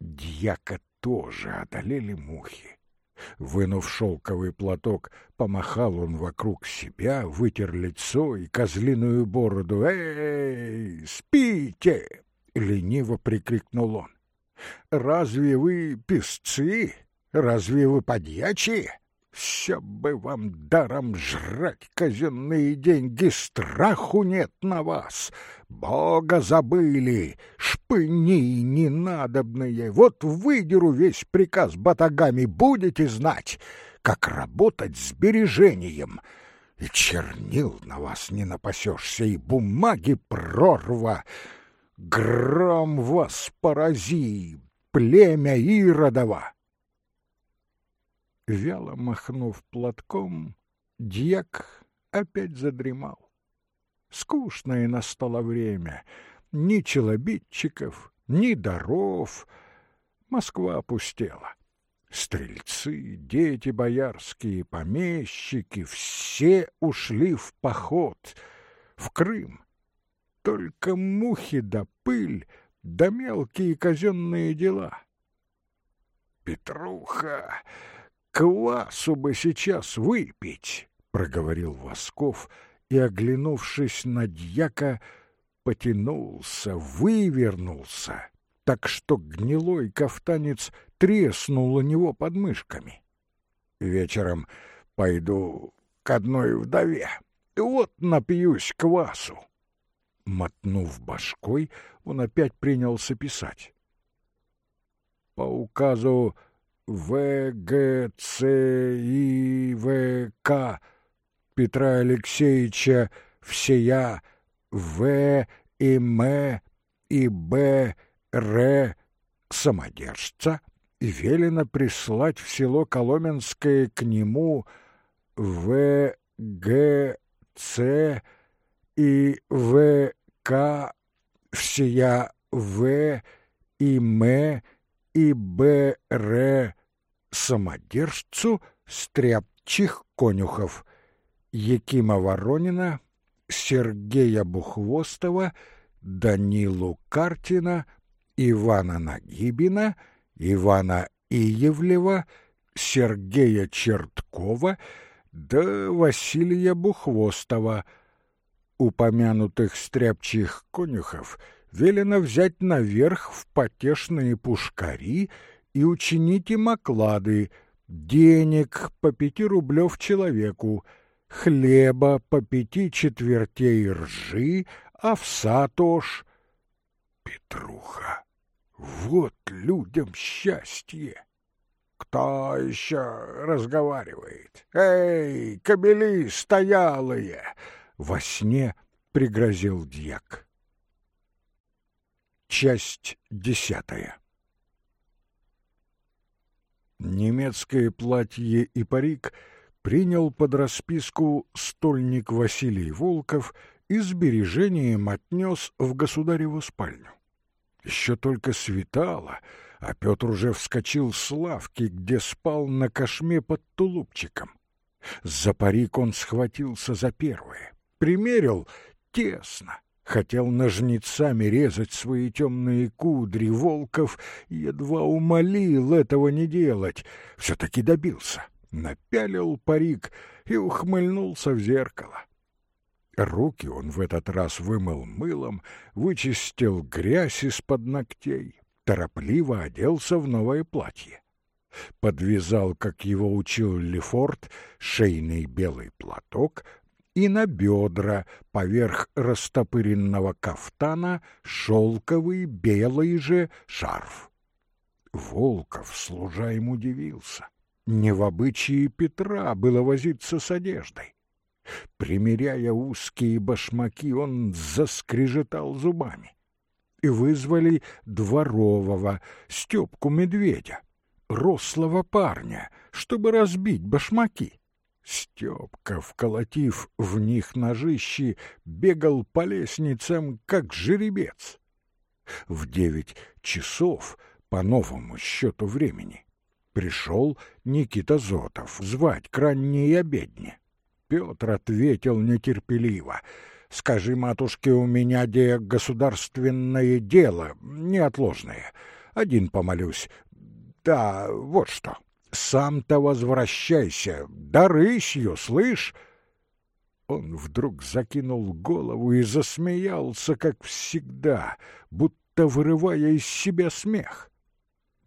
Дьяка тоже одолели мухи. Вынув шелковый платок, помахал он вокруг себя, вытер лицо и козлиную бороду. «Эй, спите!» — лениво прикрикнул он. «Разве вы песцы? Разве вы подьячие? Все бы вам даром жрать казенные деньги, страху нет на вас. Бога забыли, шпыни ненадобные. Вот выдеру весь приказ батагами, будете знать, как работать с бережением. И чернил на вас не напасешься, и бумаги прорва. Гром вас порази, племя Иродова. Вяло махнув платком, дьяк опять задремал. Скучное настало время. Ни челобитчиков, ни даров. Москва опустела. Стрельцы, дети боярские, помещики — все ушли в поход, в Крым. Только мухи да пыль, да мелкие казенные дела. Петруха, квасу бы сейчас выпить, — проговорил Восков, — и, оглянувшись на дьяка, потянулся, вывернулся, так что гнилой кафтанец треснул у него под мышками. Вечером пойду к одной вдове, вот напьюсь квасу. Мотнув башкой, он опять принялся писать. По указу ВГЦИВК Петра Алексеевича всея В и М и Б Р самодержца велено прислать в село Коломенское к нему В Г Ц и В К всея В и М и Б Р самодержцу стряпчих конюхов Якима Воронина, Сергея Бухвостова, Данилу Картина, Ивана Нагибина, Ивана Иевлева, Сергея Черткова да Василия Бухвостова. Упомянутых стряпчих конюхов велено взять наверх в потешные пушкари и учинить им оклады, денег по пяти рублев человеку, хлеба по пяти четвертей ржи, овса тоже. Петруха, вот людям счастье! Кто еще разговаривает? Эй, кобели стоялые! Во сне пригрозил дьяк. Часть десятая Немецкое платье и парик принял под расписку стольник Василий Волков и сбережением отнес в государеву спальню. Еще только светало, а Петр уже вскочил с лавки, где спал на кошме под тулупчиком. За парик он схватился за первое. Примерил тесно. Хотел ножницами резать свои темные кудри. Волков едва умолил этого не делать. Все-таки добился. Напялил парик и ухмыльнулся в зеркало. Руки он в этот раз вымыл мылом, вычистил грязь из-под ногтей, торопливо оделся в новое платье. Подвязал, как его учил Лефорт, шейный белый платок и на бедра поверх растопыренного кафтана шелковый белый же шарф. Волков, служа им, удивился. Не в обычае Петра было возиться с одеждой. Примеряя узкие башмаки, он заскрежетал зубами. И вызвали дворового, Степку Медведя, рослого парня, чтобы разбить башмаки. Степка, вколотив в них ножищи, бегал по лестницам, как жеребец. В девять часов, по новому счету времени, пришел Никита Зотов звать к ранней обедне. Петр ответил нетерпеливо. «Скажи, матушке, у меня де государственное дело, неотложное. Один помолюсь. Да, вот что. Сам-то возвращайся, да рысью, слышь?» Он вдруг закинул голову и засмеялся, как всегда, будто вырывая из себя смех.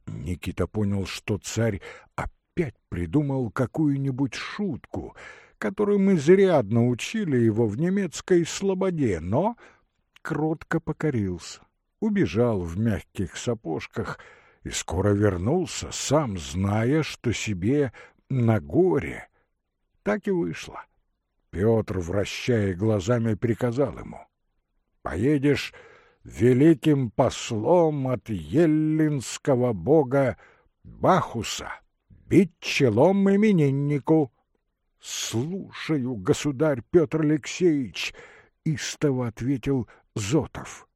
Никита понял, что царь опять придумал какую-нибудь шутку — которым изрядно учили его в немецкой слободе, но кротко покорился, убежал в мягких сапожках и скоро вернулся, сам зная, что себе на горе. Так и вышло. Петр, вращая глазами, приказал ему. «Поедешь великим послом от еллинского бога Бахуса, бить челом имениннику». «Слушаю, государь Петр Алексеевич!» — истово ответил Зотов.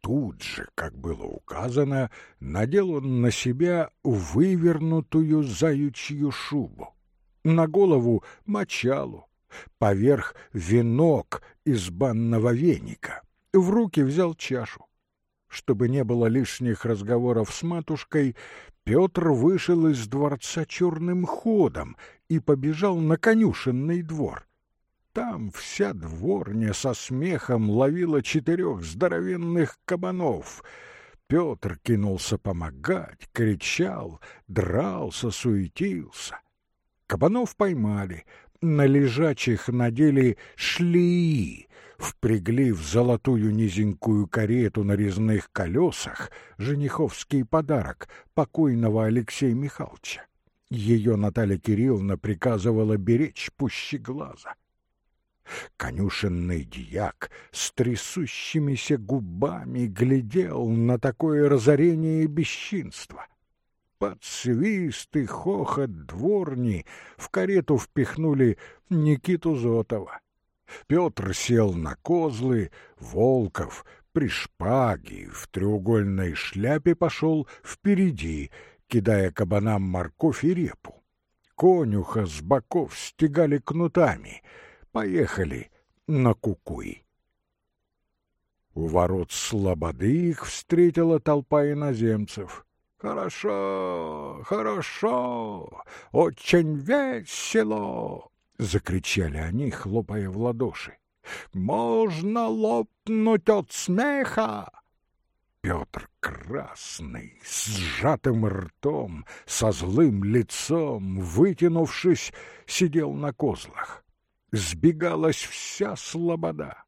Тут же, как было указано, надел он на себя вывернутую заючью шубу, на голову мочалу, поверх венок из банного веника, в руки взял чашу. Чтобы не было лишних разговоров с матушкой, Петр вышел из дворца черным ходом и побежал на конюшенный двор. Там вся дворня со смехом ловила четырех здоровенных кабанов. Петр кинулся помогать, кричал, дрался, суетился. Кабанов поймали, на лежачих надели шлеи, впрягли в золотую низенькую карету на резных колесах жениховский подарок покойного Алексея Михайловича. Ее Наталья Кирилловна приказывала беречь пуще глаза. Конюшенный дьяк с трясущимися губами глядел на такое разорение и бесчинство. Под свист и хохот дворни в карету впихнули Никиту Зотова. Петр сел на козлы, Волков при шпаге в треугольной шляпе пошел впереди, кидая кабанам морковь и репу. Конюха с боков стегали кнутами. Поехали на Кукуй. У ворот Слободы их встретила толпа иноземцев. «Хорошо, хорошо, очень весело!» — закричали они, хлопая в ладоши. «Можно лопнуть от смеха!» Петр красный, с сжатым ртом, со злым лицом, вытянувшись, сидел на козлах. Сбегалась вся слобода.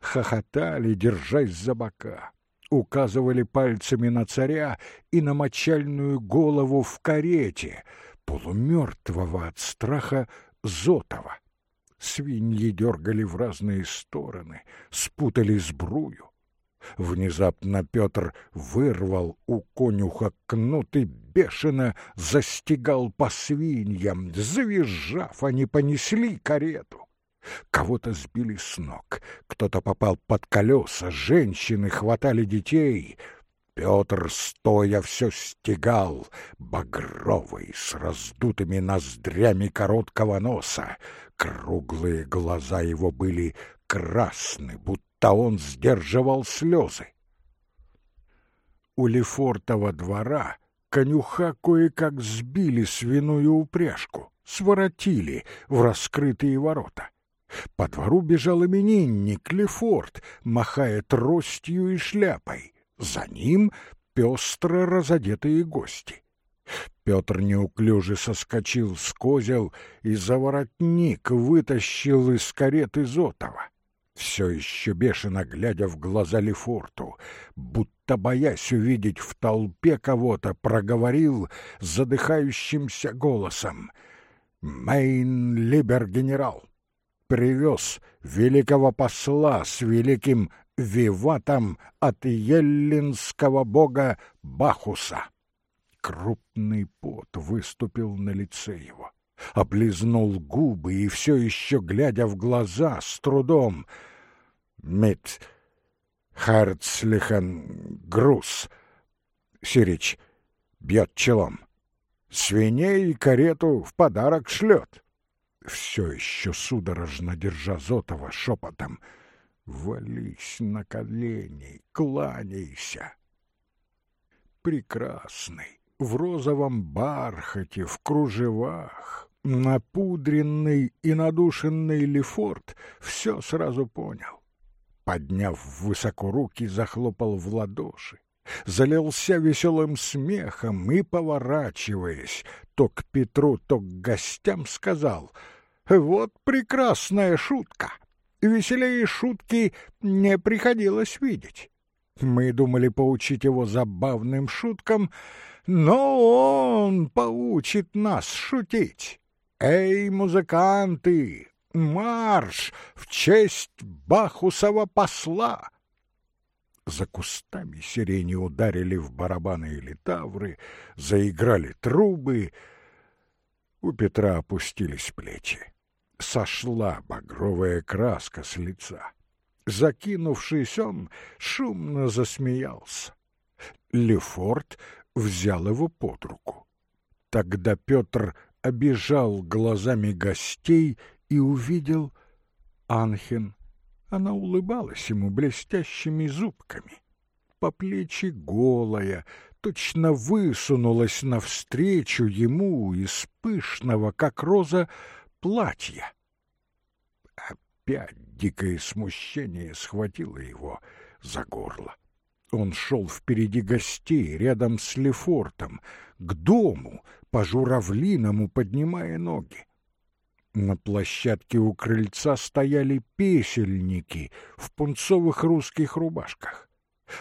Хохотали, держась за бока. Указывали пальцами на царя и на мочальную голову в карете, полумертвого от страха Зотова. Свиньи дергали в разные стороны, спутали сбрую. Внезапно Петр вырвал у конюха кнут и бешено застигал по свиньям. Завизжав, они понесли карету. Кого-то сбили с ног, кто-то попал под колеса, женщины хватали детей. Петр, стоя, все стегал, багровый, с раздутыми ноздрями короткого носа. Круглые глаза его были красны, будто он сдерживал слезы. У Лефортова двора конюха кое-как сбили свиную упряжку, своротили в раскрытые ворота. По двору бежал именинник Лефорт, махая тростью и шляпой. За ним пестро разодетые гости. Петр неуклюже соскочил с козел и за воротник вытащил из кареты Зотова все еще бешено глядя в глаза Лефорту, будто боясь увидеть в толпе кого-то, проговорил задыхающимся голосом. «Мейн Либер-генерал привез великого посла с великим виватом от еллинского бога Бахуса». Крупный пот выступил на лице его облизнул губы и все еще, глядя в глаза, с трудом — mit Харцлихан груз. Сирич бьет челом. Свиней и карету в подарок шлет. Все еще судорожно держа Зотова шепотом. Вались на колени, кланяйся. Прекрасный, в розовом бархате, в кружевах, напудренный и надушенный Лефорт все сразу понял подняв высоко руки, захлопал в ладоши, залился веселым смехом и, поворачиваясь, то к Петру, то к гостям сказал «Вот прекрасная шутка! Веселее шутки не приходилось видеть. Мы думали поучить его забавным шуткам, но он поучит нас шутить. Эй, музыканты, Марш в честь Бахусова посла! За кустами сирени ударили в барабаны и литавры, заиграли трубы. У Петра опустились плечи. Сошла багровая краска с лица. Закинувшись, он шумно засмеялся. Лефорт взял его под руку. Тогда Петр обижал глазами гостей и увидел Анхен. Она улыбалась ему блестящими зубками. По плечи голая, точно высунулась навстречу ему из пышного, как роза, платья. Опять дикое смущение схватило его за горло. Он шел впереди гостей, рядом с Лефортом, к дому, по журавлиному поднимая ноги. На площадке у крыльца стояли песельники в пунцовых русских рубашках.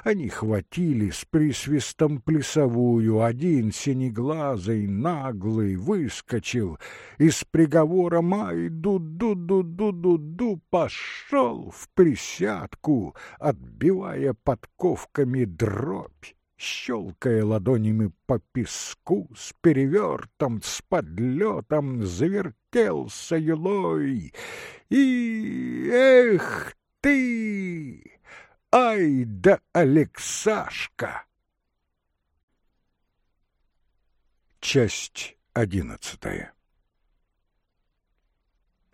Они хватили с присвистом плясовую, один синеглазый, наглый, выскочил и с приговором «Ай, ду-ду-ду-ду-ду-ду» пошел в присядку, отбивая подковками дробь щелкая ладонями по песку, с перевертом, с подлетом, завертелся юлой. И, эх ты! Ай да Алексашка! Часть одиннадцатая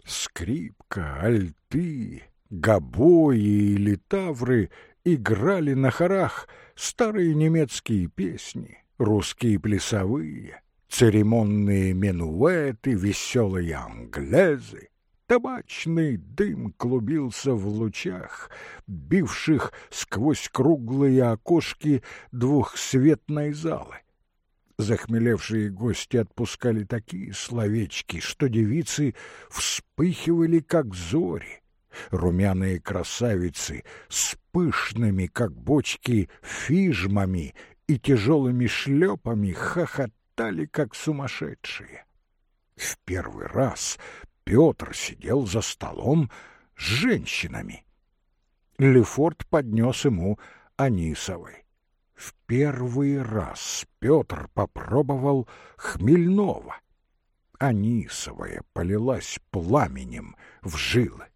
Скрипка, альты, гобои и литавры играли на хорах старые немецкие песни, русские плясовые, церемонные минуэты, веселые англезы. Табачный дым клубился в лучах, бивших сквозь круглые окошки двухсветной залы. Захмелевшие гости отпускали такие словечки, что девицы вспыхивали, как зори. Румяные красавицы с пышными, как бочки, фижмами и тяжелыми шлепами хохотали, как сумасшедшие. В первый раз Петр сидел за столом с женщинами. Лефорт поднес ему Анисовой. В первый раз Петр попробовал хмельного. Анисовая полилась пламенем в жилы.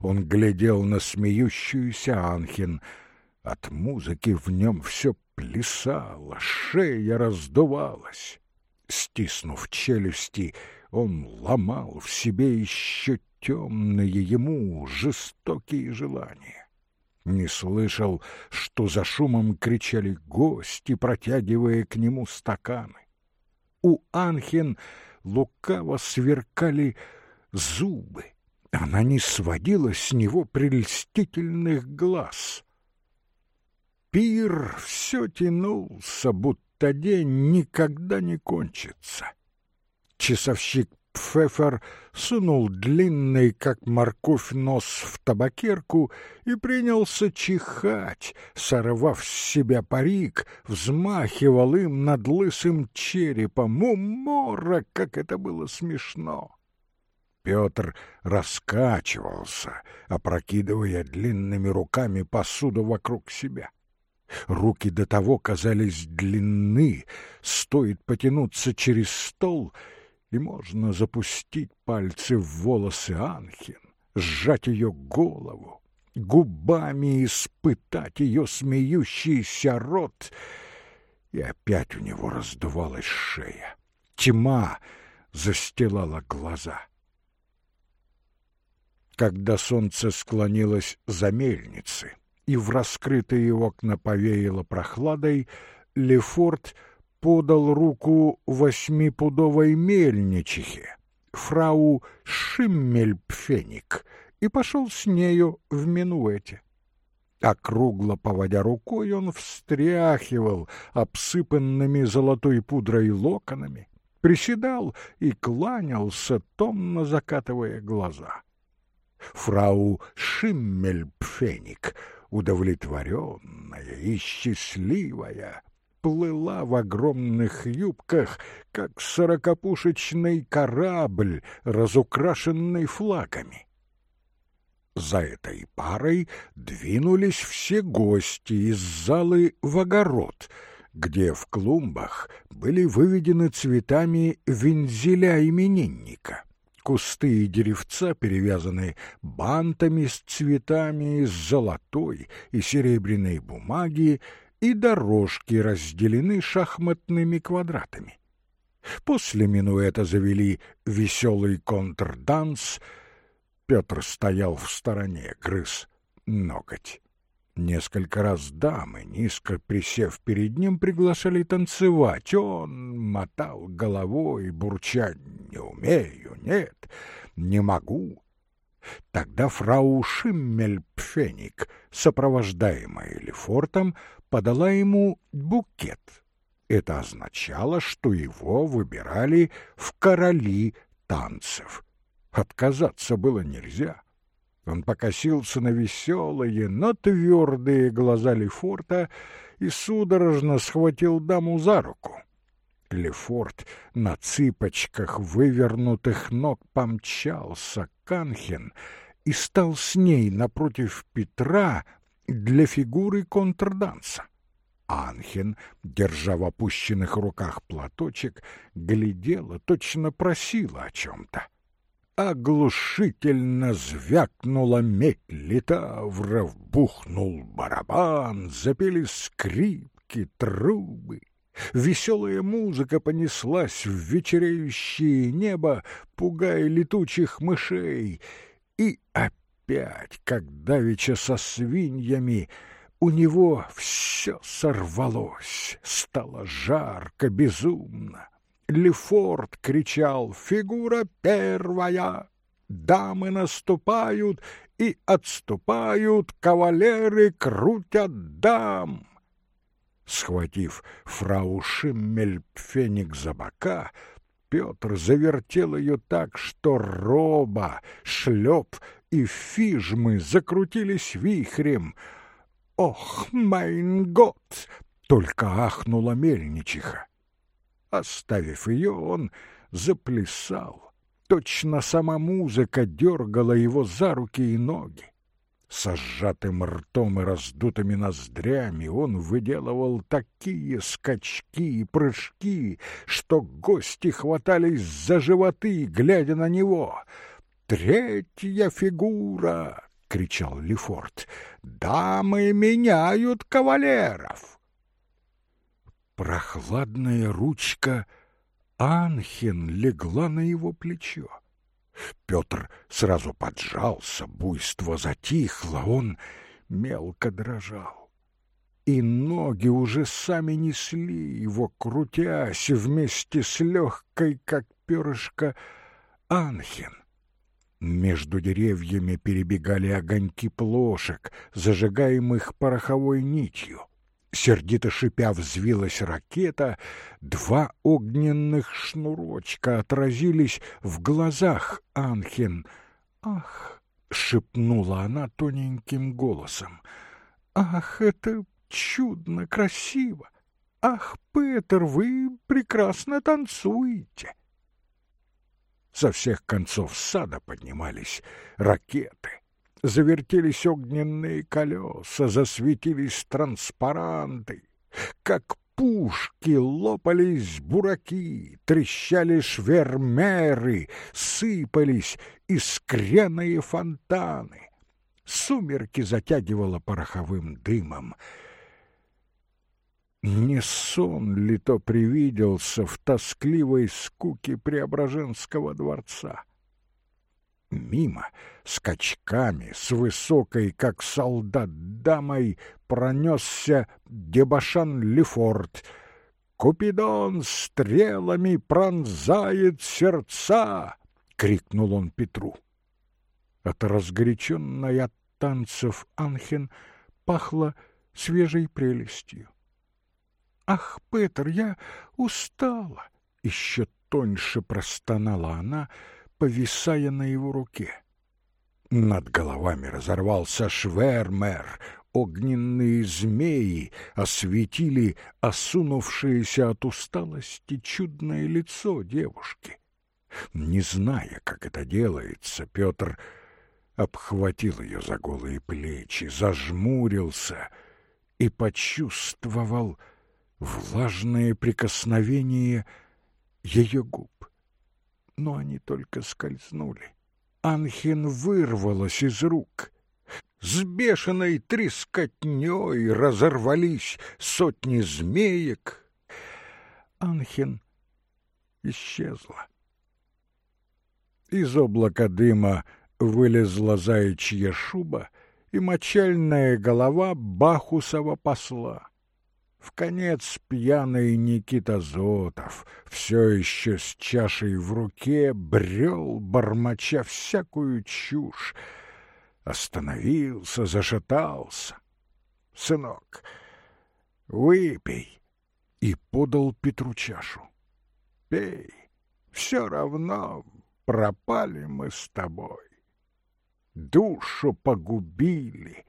Он глядел на смеющуюся Анхин. От музыки в нем все плясало, шея раздувалась. Стиснув челюсти, он ломал в себе еще темные ему жестокие желания. Не слышал, что за шумом кричали гости, протягивая к нему стаканы. У Анхин лукаво сверкали зубы. Она не сводила с него прельстительных глаз. Пир все тянулся, будто день никогда не кончится. Часовщик Пфефер сунул длинный, как морковь, нос в табакерку и принялся чихать, сорвав с себя парик, взмахивал им над лысым черепом. Умора, как это было смешно! Петр раскачивался, опрокидывая длинными руками посуду вокруг себя. Руки до того казались длинны, стоит потянуться через стол, и можно запустить пальцы в волосы Анхин, сжать ее голову, губами испытать ее смеющийся рот, и опять у него раздувалась шея. Тьма застилала глаза когда солнце склонилось за мельницы и в раскрытые окна повеяло прохладой, Лефорт подал руку восьмипудовой мельничихе, фрау Шиммельпфеник, и пошел с нею в минуэте. Округло поводя рукой, он встряхивал обсыпанными золотой пудрой локонами, приседал и кланялся, томно закатывая глаза фрау Шиммельпфеник, удовлетворенная и счастливая, плыла в огромных юбках, как сорокопушечный корабль, разукрашенный флагами. За этой парой двинулись все гости из залы в огород, где в клумбах были выведены цветами вензеля именинника. Кусты и деревца перевязаны бантами с цветами из золотой и серебряной бумаги, и дорожки разделены шахматными квадратами. После минуэта завели веселый контрданс. Петр стоял в стороне, грыз ноготь. Несколько раз дамы, низко присев перед ним, приглашали танцевать. Он мотал головой, бурча «Не умею, нет, не могу». Тогда фрау Шиммельпфеник, сопровождаемая Лефортом, подала ему букет. Это означало, что его выбирали в короли танцев. Отказаться было нельзя. Он покосился на веселые, но твердые глаза Лефорта и судорожно схватил даму за руку. Лефорт на цыпочках вывернутых ног помчался к Анхен и стал с ней напротив Петра для фигуры контрданса. Анхен, держа в опущенных руках платочек, глядела, точно просила о чем-то. Оглушительно звякнула медь литавров, бухнул барабан, запели скрипки, трубы. Веселая музыка понеслась в вечереющее небо, пугая летучих мышей. И опять, как давеча со свиньями, у него все сорвалось, стало жарко, безумно. Лефорт кричал «Фигура первая!» Дамы наступают и отступают, кавалеры крутят дам. Схватив фрау Шиммельпфеник за бока, Петр завертел ее так, что роба, шлеп и фижмы закрутились вихрем. «Ох, майн год!» — только ахнула мельничиха. Оставив ее, он заплясал. Точно сама музыка дергала его за руки и ноги. Со сжатым ртом и раздутыми ноздрями он выделывал такие скачки и прыжки, что гости хватались за животы, глядя на него. «Третья фигура!» — кричал Лефорт. «Дамы меняют кавалеров!» Прохладная ручка Анхен легла на его плечо. Петр сразу поджался, буйство затихло, он мелко дрожал. И ноги уже сами несли его, крутясь вместе с легкой, как перышко, Анхен. Между деревьями перебегали огоньки плошек, зажигаемых пороховой нитью. Сердито шипя взвилась ракета, два огненных шнурочка отразились в глазах Анхен. «Ах!» — шепнула она тоненьким голосом. «Ах, это чудно красиво! Ах, Петер, вы прекрасно танцуете!» Со всех концов сада поднимались ракеты завертелись огненные колеса, засветились транспаранты, как пушки лопались бураки, трещали швермеры, сыпались искряные фонтаны. Сумерки затягивало пороховым дымом. Не сон ли то привиделся в тоскливой скуке Преображенского дворца? Мимо, скачками, с высокой, как солдат, дамой, пронесся Дебашан Лефорт. «Купидон стрелами пронзает сердца!» — крикнул он Петру. От разгоряченной от танцев Анхен пахло свежей прелестью. «Ах, Петр, я устала!» — еще тоньше простонала она — повисая на его руке. Над головами разорвался швермер, огненные змеи осветили осунувшееся от усталости чудное лицо девушки. Не зная, как это делается, Петр обхватил ее за голые плечи, зажмурился и почувствовал влажное прикосновение ее губ но они только скользнули. Анхин вырвалась из рук. С бешеной трескотней разорвались сотни змеек. Анхин исчезла. Из облака дыма вылезла заячья шуба и мочальная голова Бахусова посла. В конец пьяный Никита Зотов, все еще с чашей в руке, брел, бормоча всякую чушь. Остановился, зашатался. «Сынок, выпей!» И подал Петру чашу. «Пей, все равно пропали мы с тобой. Душу погубили,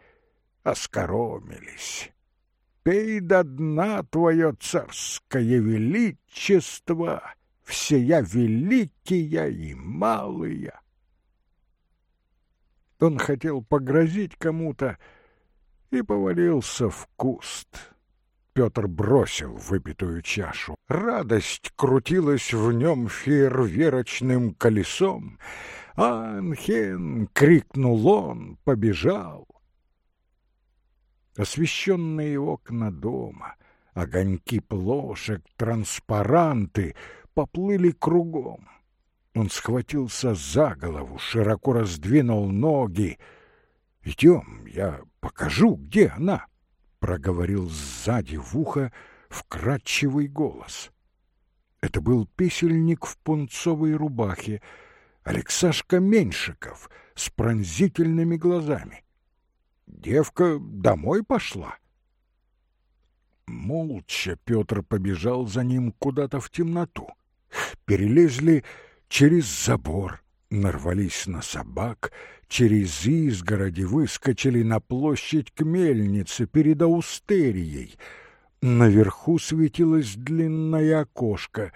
оскоромились. Пей до дна твое царское величество, всея великие и малые. Он хотел погрозить кому-то и повалился в куст. Петр бросил выпитую чашу. Радость крутилась в нем фейерверочным колесом. «Анхен!» — крикнул он, побежал. Освещенные окна дома, огоньки плошек, транспаранты поплыли кругом. Он схватился за голову, широко раздвинул ноги. «Идем, я покажу, где она!» проговорил сзади в ухо вкрадчивый голос. Это был песельник в пунцовой рубахе, Алексашка Меньшиков с пронзительными глазами. Девка домой пошла. Молча Петр побежал за ним куда-то в темноту. Перелезли через забор, нарвались на собак, через изгороди выскочили на площадь к мельнице перед Аустерией. Наверху светилось длинное окошко.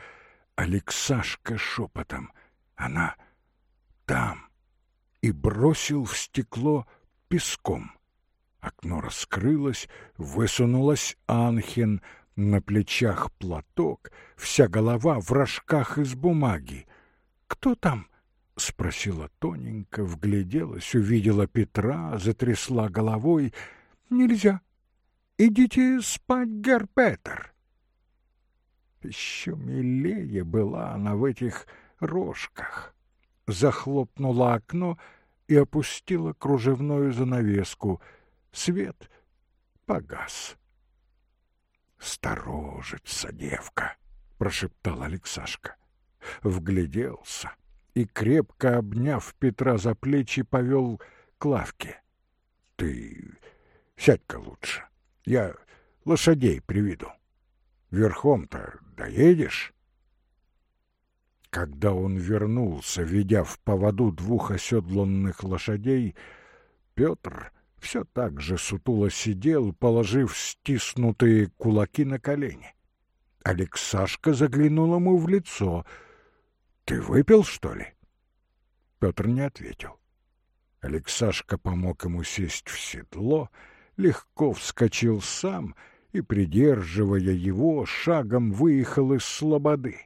Алексашка шепотом. Она там. И бросил в стекло песком. Окно раскрылось, высунулась Анхен, на плечах платок, вся голова в рожках из бумаги. «Кто там?» — спросила тоненько, вгляделась, увидела Петра, затрясла головой. «Нельзя. Идите спать, Герпетер». Еще милее была она в этих рожках. Захлопнула окно и опустила кружевную занавеску. Свет погас. «Сторожится девка», — прошептал Алексашка. Вгляделся — и, крепко обняв Петра за плечи, повел к лавке. — Ты сядь-ка лучше, я лошадей приведу. Верхом-то доедешь? Когда он вернулся, ведя в поводу двух оседланных лошадей, Петр все так же сутуло сидел, положив стиснутые кулаки на колени. Алексашка заглянул ему в лицо — ты выпил, что ли? Петр не ответил. Алексашка помог ему сесть в седло, легко вскочил сам и, придерживая его, шагом выехал из слободы.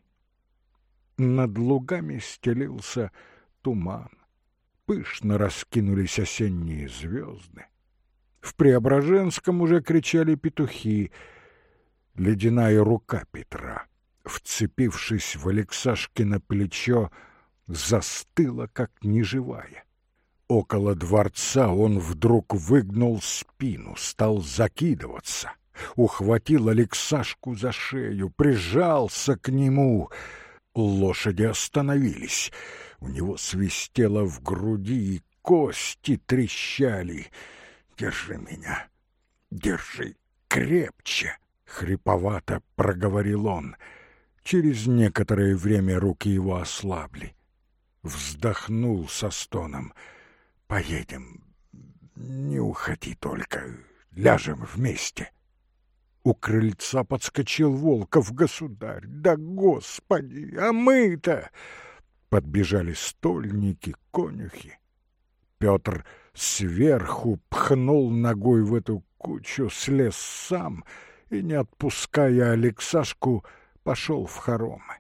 Над лугами стелился туман. Пышно раскинулись осенние звезды. В Преображенском уже кричали петухи. Ледяная рука Петра вцепившись в Алексашкино плечо, застыла, как неживая. Около дворца он вдруг выгнул спину, стал закидываться, ухватил Алексашку за шею, прижался к нему. Лошади остановились, у него свистело в груди, и кости трещали. «Держи меня, держи крепче!» — хриповато проговорил он — Через некоторое время руки его ослабли. Вздохнул со стоном. «Поедем. Не уходи только. Ляжем вместе». У крыльца подскочил Волков государь. «Да, Господи, а мы-то!» Подбежали стольники, конюхи. Петр сверху пхнул ногой в эту кучу, слез сам и, не отпуская Алексашку, пошел в хоромы.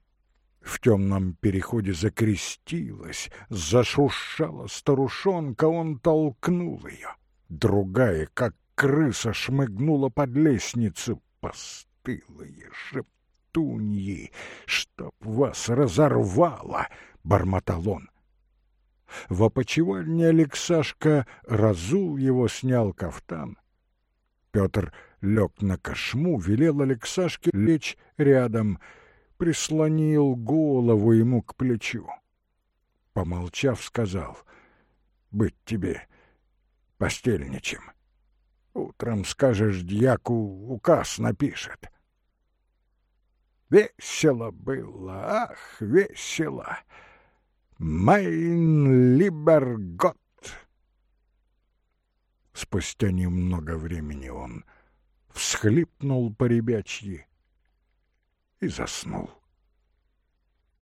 В темном переходе закрестилась, зашуршала старушонка, он толкнул ее. Другая, как крыса, шмыгнула под лестницу. Постылые шептуньи, чтоб вас разорвало, — бормотал он. В опочивальне Алексашка разул его, снял кафтан. Петр лег на кошму, велел Алексашке лечь рядом, прислонил голову ему к плечу. Помолчав, сказал, «Быть тебе постельничем. Утром скажешь дьяку, указ напишет». Весело было, ах, весело! «Майн либергот». Спустя немного времени он всхлипнул по ребячьи и заснул.